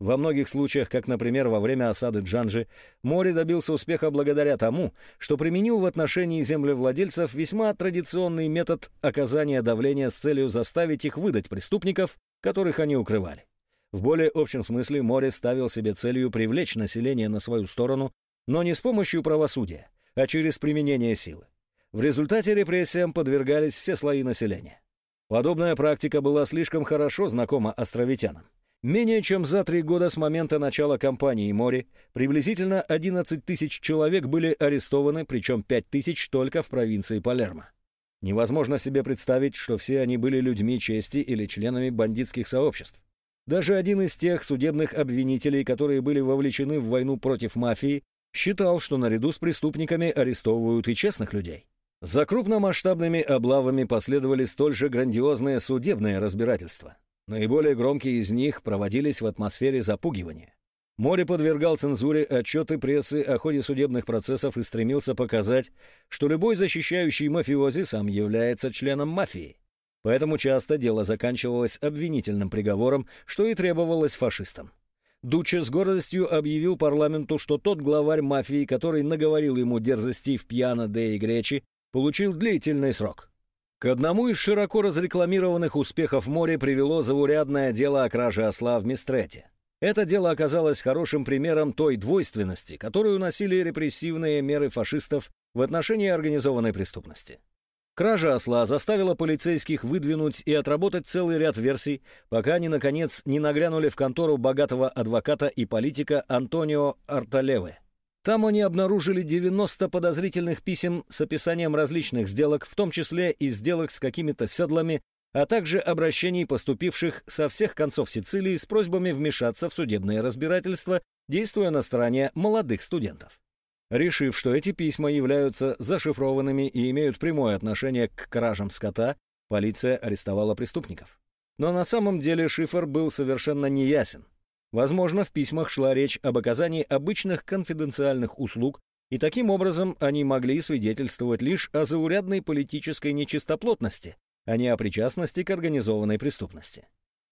Во многих случаях, как, например, во время осады Джанжи, Мори добился успеха благодаря тому, что применил в отношении землевладельцев весьма традиционный метод оказания давления с целью заставить их выдать преступников, которых они укрывали. В более общем смысле Мори ставил себе целью привлечь население на свою сторону, но не с помощью правосудия, а через применение силы. В результате репрессиям подвергались все слои населения. Подобная практика была слишком хорошо знакома островитянам. Менее чем за три года с момента начала кампании «Море» приблизительно 11 тысяч человек были арестованы, причем 5 тысяч только в провинции Палермо. Невозможно себе представить, что все они были людьми чести или членами бандитских сообществ. Даже один из тех судебных обвинителей, которые были вовлечены в войну против мафии, считал, что наряду с преступниками арестовывают и честных людей. За крупномасштабными облавами последовали столь же грандиозные судебные разбирательства. Наиболее громкие из них проводились в атмосфере запугивания. Море подвергал цензуре отчеты прессы о ходе судебных процессов и стремился показать, что любой защищающий мафиози сам является членом мафии. Поэтому часто дело заканчивалось обвинительным приговором, что и требовалось фашистам. Дуче с гордостью объявил парламенту, что тот главарь мафии, который наговорил ему дерзости в пьяно де и гречи, получил длительный срок. К одному из широко разрекламированных успехов море привело заурядное дело о краже осла в Мистрете. Это дело оказалось хорошим примером той двойственности, которую носили репрессивные меры фашистов в отношении организованной преступности. Кража осла заставила полицейских выдвинуть и отработать целый ряд версий, пока они, наконец, не нагрянули в контору богатого адвоката и политика Антонио Арталевы. Там они обнаружили 90 подозрительных писем с описанием различных сделок, в том числе и сделок с какими-то седлами, а также обращений, поступивших со всех концов Сицилии с просьбами вмешаться в судебное разбирательство, действуя на стороне молодых студентов. Решив, что эти письма являются зашифрованными и имеют прямое отношение к кражам скота, полиция арестовала преступников. Но на самом деле шифр был совершенно неясен. Возможно, в письмах шла речь об оказании обычных конфиденциальных услуг, и таким образом они могли свидетельствовать лишь о заурядной политической нечистоплотности, а не о причастности к организованной преступности.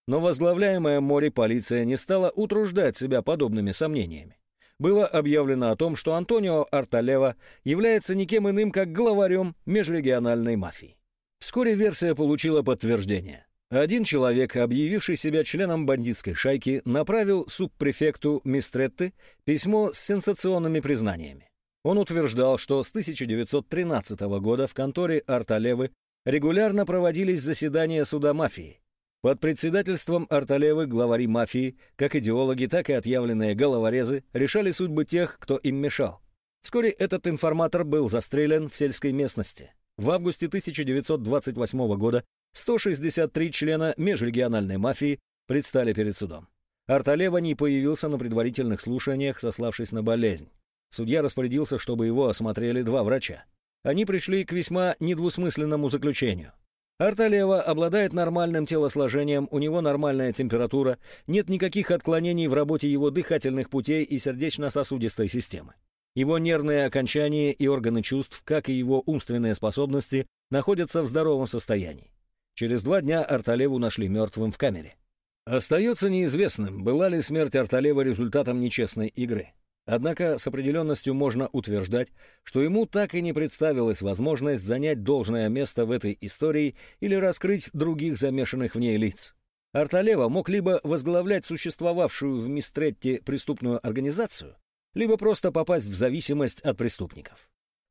Но возглавляемая море полиция не стала утруждать себя подобными сомнениями. Было объявлено о том, что Антонио Арталева является никем иным, как главарем межрегиональной мафии. Вскоре версия получила подтверждение. Один человек, объявивший себя членом бандитской шайки, направил субпрефекту Мистретты письмо с сенсационными признаниями. Он утверждал, что с 1913 года в конторе Арталевы регулярно проводились заседания суда мафии. Под председательством Арталевы главари мафии, как идеологи, так и отъявленные головорезы, решали судьбы тех, кто им мешал. Вскоре этот информатор был застрелен в сельской местности. В августе 1928 года 163 члена межрегиональной мафии предстали перед судом. Арталева не появился на предварительных слушаниях, сославшись на болезнь. Судья распорядился, чтобы его осмотрели два врача. Они пришли к весьма недвусмысленному заключению. Арталева обладает нормальным телосложением, у него нормальная температура, нет никаких отклонений в работе его дыхательных путей и сердечно-сосудистой системы. Его нервные окончания и органы чувств, как и его умственные способности, находятся в здоровом состоянии. Через два дня Арталеву нашли мертвым в камере. Остается неизвестным, была ли смерть Арталева результатом нечестной игры. Однако с определенностью можно утверждать, что ему так и не представилась возможность занять должное место в этой истории или раскрыть других замешанных в ней лиц. Арталева мог либо возглавлять существовавшую в Мистретте преступную организацию, либо просто попасть в зависимость от преступников.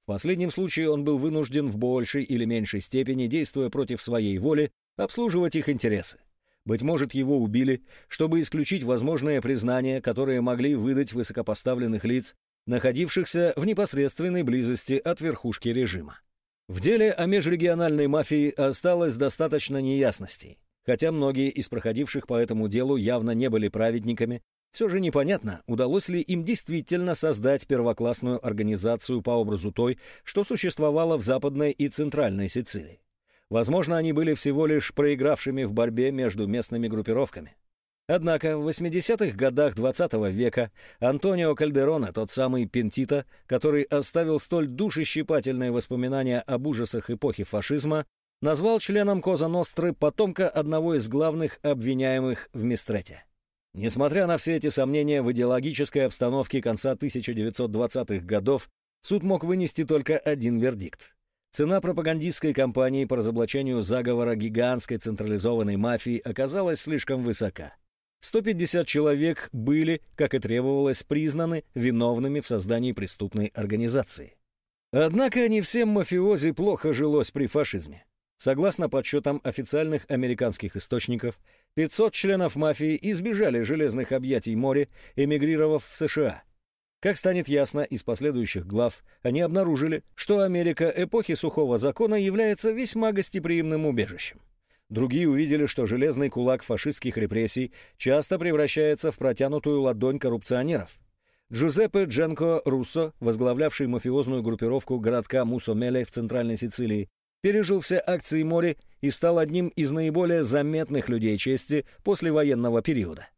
В последнем случае он был вынужден в большей или меньшей степени, действуя против своей воли, обслуживать их интересы. Быть может, его убили, чтобы исключить возможное признание, которое могли выдать высокопоставленных лиц, находившихся в непосредственной близости от верхушки режима. В деле о межрегиональной мафии осталось достаточно неясностей. Хотя многие из проходивших по этому делу явно не были праведниками, все же непонятно, удалось ли им действительно создать первоклассную организацию по образу той, что существовала в Западной и Центральной Сицилии. Возможно, они были всего лишь проигравшими в борьбе между местными группировками. Однако в 80-х годах XX -го века Антонио Кальдерона, тот самый Пентита, который оставил столь душещипательные воспоминания об ужасах эпохи фашизма, назвал членом Коза Ностры потомка одного из главных обвиняемых в Мистрете. Несмотря на все эти сомнения в идеологической обстановке конца 1920-х годов, суд мог вынести только один вердикт. Цена пропагандистской кампании по разоблачению заговора гигантской централизованной мафии оказалась слишком высока. 150 человек были, как и требовалось, признаны виновными в создании преступной организации. Однако не всем мафиози плохо жилось при фашизме. Согласно подсчетам официальных американских источников, 500 членов мафии избежали железных объятий моря, эмигрировав в США. Как станет ясно из последующих глав, они обнаружили, что Америка эпохи сухого закона является весьма гостеприимным убежищем. Другие увидели, что железный кулак фашистских репрессий часто превращается в протянутую ладонь коррупционеров. Джузеппе Дженко Руссо, возглавлявший мафиозную группировку городка Мусомеле в Центральной Сицилии, пережил все акции моря и стал одним из наиболее заметных людей чести после военного периода.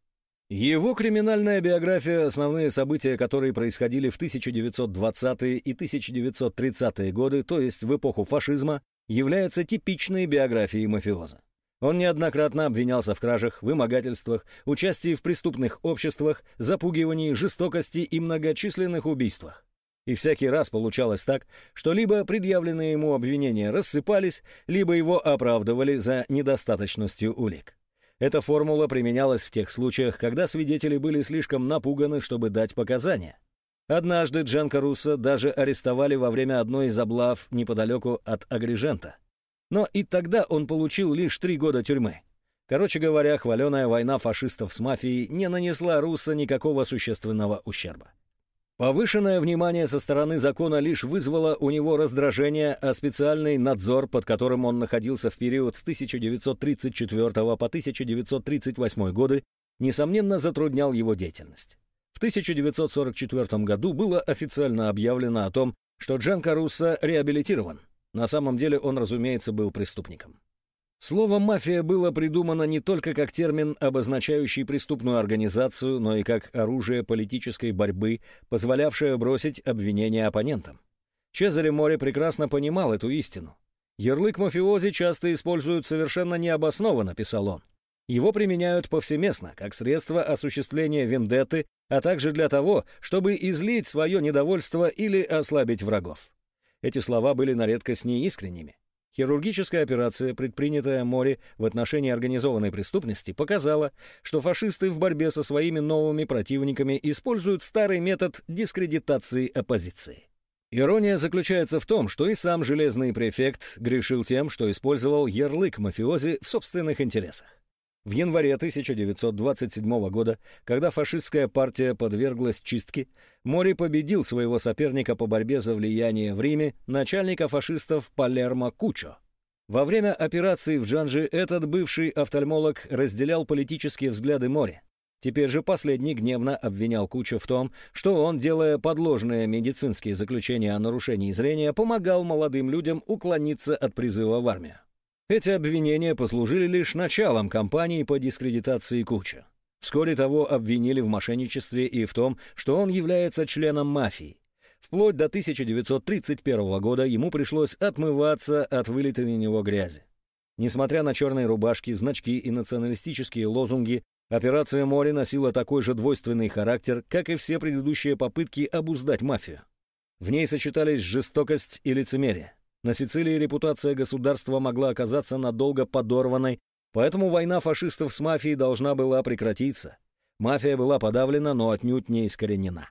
Его криминальная биография, основные события которые происходили в 1920-е и 1930-е годы, то есть в эпоху фашизма, является типичной биографией мафиоза. Он неоднократно обвинялся в кражах, вымогательствах, участии в преступных обществах, запугивании, жестокости и многочисленных убийствах. И всякий раз получалось так, что либо предъявленные ему обвинения рассыпались, либо его оправдывали за недостаточностью улик. Эта формула применялась в тех случаях, когда свидетели были слишком напуганы, чтобы дать показания. Однажды Джанка Руссо даже арестовали во время одной из облав неподалеку от Агрижента. Но и тогда он получил лишь три года тюрьмы. Короче говоря, хваленая война фашистов с мафией не нанесла Руссо никакого существенного ущерба. Повышенное внимание со стороны закона лишь вызвало у него раздражение, а специальный надзор, под которым он находился в период с 1934 по 1938 годы, несомненно затруднял его деятельность. В 1944 году было официально объявлено о том, что Джан Каруссо реабилитирован. На самом деле он, разумеется, был преступником. Слово «мафия» было придумано не только как термин, обозначающий преступную организацию, но и как оружие политической борьбы, позволявшее бросить обвинения оппонентам. Чезаре Море прекрасно понимал эту истину. «Ярлык мафиози часто используют совершенно необоснованно», — писал он. Его применяют повсеместно, как средство осуществления вендетты, а также для того, чтобы излить свое недовольство или ослабить врагов. Эти слова были на редкость неискренними. Хирургическая операция, предпринятая Мори в отношении организованной преступности, показала, что фашисты в борьбе со своими новыми противниками используют старый метод дискредитации оппозиции. Ирония заключается в том, что и сам железный префект грешил тем, что использовал ярлык мафиози в собственных интересах. В январе 1927 года, когда фашистская партия подверглась чистке, Мори победил своего соперника по борьбе за влияние в Риме, начальника фашистов Палермо Кучо. Во время операции в Джанжи этот бывший офтальмолог разделял политические взгляды Мори. Теперь же последний гневно обвинял Кучо в том, что он, делая подложные медицинские заключения о нарушении зрения, помогал молодым людям уклониться от призыва в армию. Эти обвинения послужили лишь началом кампании по дискредитации Куча. Вскоре того обвинили в мошенничестве и в том, что он является членом мафии. Вплоть до 1931 года ему пришлось отмываться от вылитой на него грязи. Несмотря на черные рубашки, значки и националистические лозунги, операция «Море» носила такой же двойственный характер, как и все предыдущие попытки обуздать мафию. В ней сочетались жестокость и лицемерие. На Сицилии репутация государства могла оказаться надолго подорванной, поэтому война фашистов с мафией должна была прекратиться. Мафия была подавлена, но отнюдь не искоренена.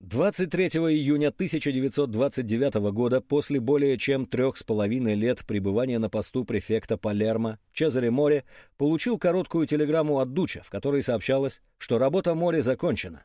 23 июня 1929 года, после более чем трех с половиной лет пребывания на посту префекта Палермо, Чезаре Море получил короткую телеграмму от Дуча, в которой сообщалось, что работа Море закончена.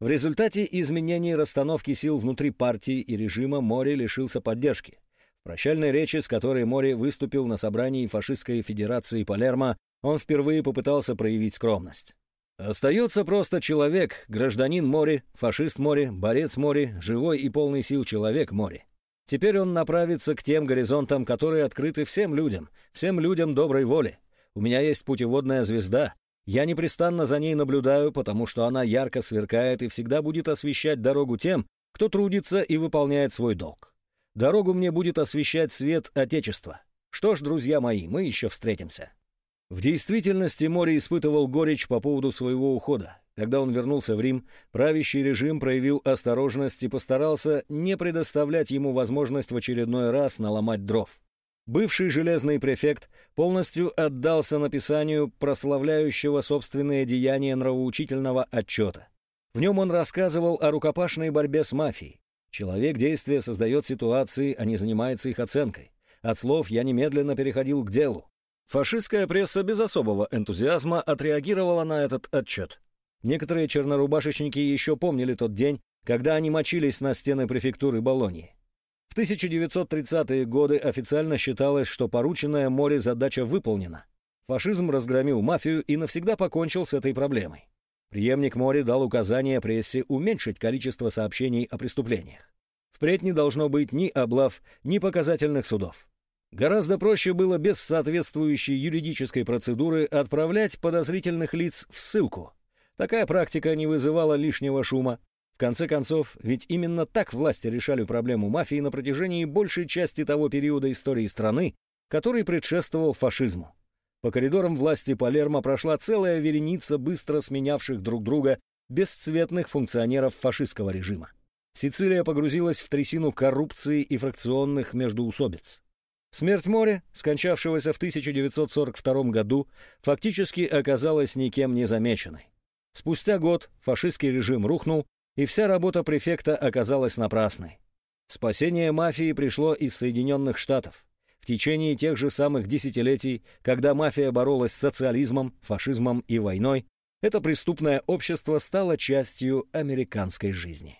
В результате изменений расстановки сил внутри партии и режима Море лишился поддержки прощальной речи, с которой Мори выступил на собрании фашистской федерации Палермо, он впервые попытался проявить скромность. Остается просто человек, гражданин Мори, фашист Мори, борец Мори, живой и полный сил человек Мори. Теперь он направится к тем горизонтам, которые открыты всем людям, всем людям доброй воли. У меня есть путеводная звезда. Я непрестанно за ней наблюдаю, потому что она ярко сверкает и всегда будет освещать дорогу тем, кто трудится и выполняет свой долг. Дорогу мне будет освещать свет Отечества. Что ж, друзья мои, мы еще встретимся. В действительности море испытывал горечь по поводу своего ухода. Когда он вернулся в Рим, правящий режим проявил осторожность и постарался не предоставлять ему возможность в очередной раз наломать дров. Бывший железный префект полностью отдался написанию прославляющего собственные деяния нравоучительного отчета. В нем он рассказывал о рукопашной борьбе с мафией, Человек действия создает ситуации, а не занимается их оценкой. От слов я немедленно переходил к делу. Фашистская пресса без особого энтузиазма отреагировала на этот отчет. Некоторые чернорубашечники еще помнили тот день, когда они мочились на стены префектуры Болонии. В 1930-е годы официально считалось, что порученная море задача выполнена. Фашизм разгромил мафию и навсегда покончил с этой проблемой. Приемник Мори дал указание прессе уменьшить количество сообщений о преступлениях. Впредь не должно быть ни облав, ни показательных судов. Гораздо проще было без соответствующей юридической процедуры отправлять подозрительных лиц в ссылку. Такая практика не вызывала лишнего шума. В конце концов, ведь именно так власти решали проблему мафии на протяжении большей части того периода истории страны, который предшествовал фашизму. По коридорам власти Палермо прошла целая вереница быстро сменявших друг друга бесцветных функционеров фашистского режима. Сицилия погрузилась в трясину коррупции и фракционных междоусобиц. Смерть моря, скончавшегося в 1942 году, фактически оказалась никем не замеченной. Спустя год фашистский режим рухнул, и вся работа префекта оказалась напрасной. Спасение мафии пришло из Соединенных Штатов. В течение тех же самых десятилетий, когда мафия боролась с социализмом, фашизмом и войной, это преступное общество стало частью американской жизни.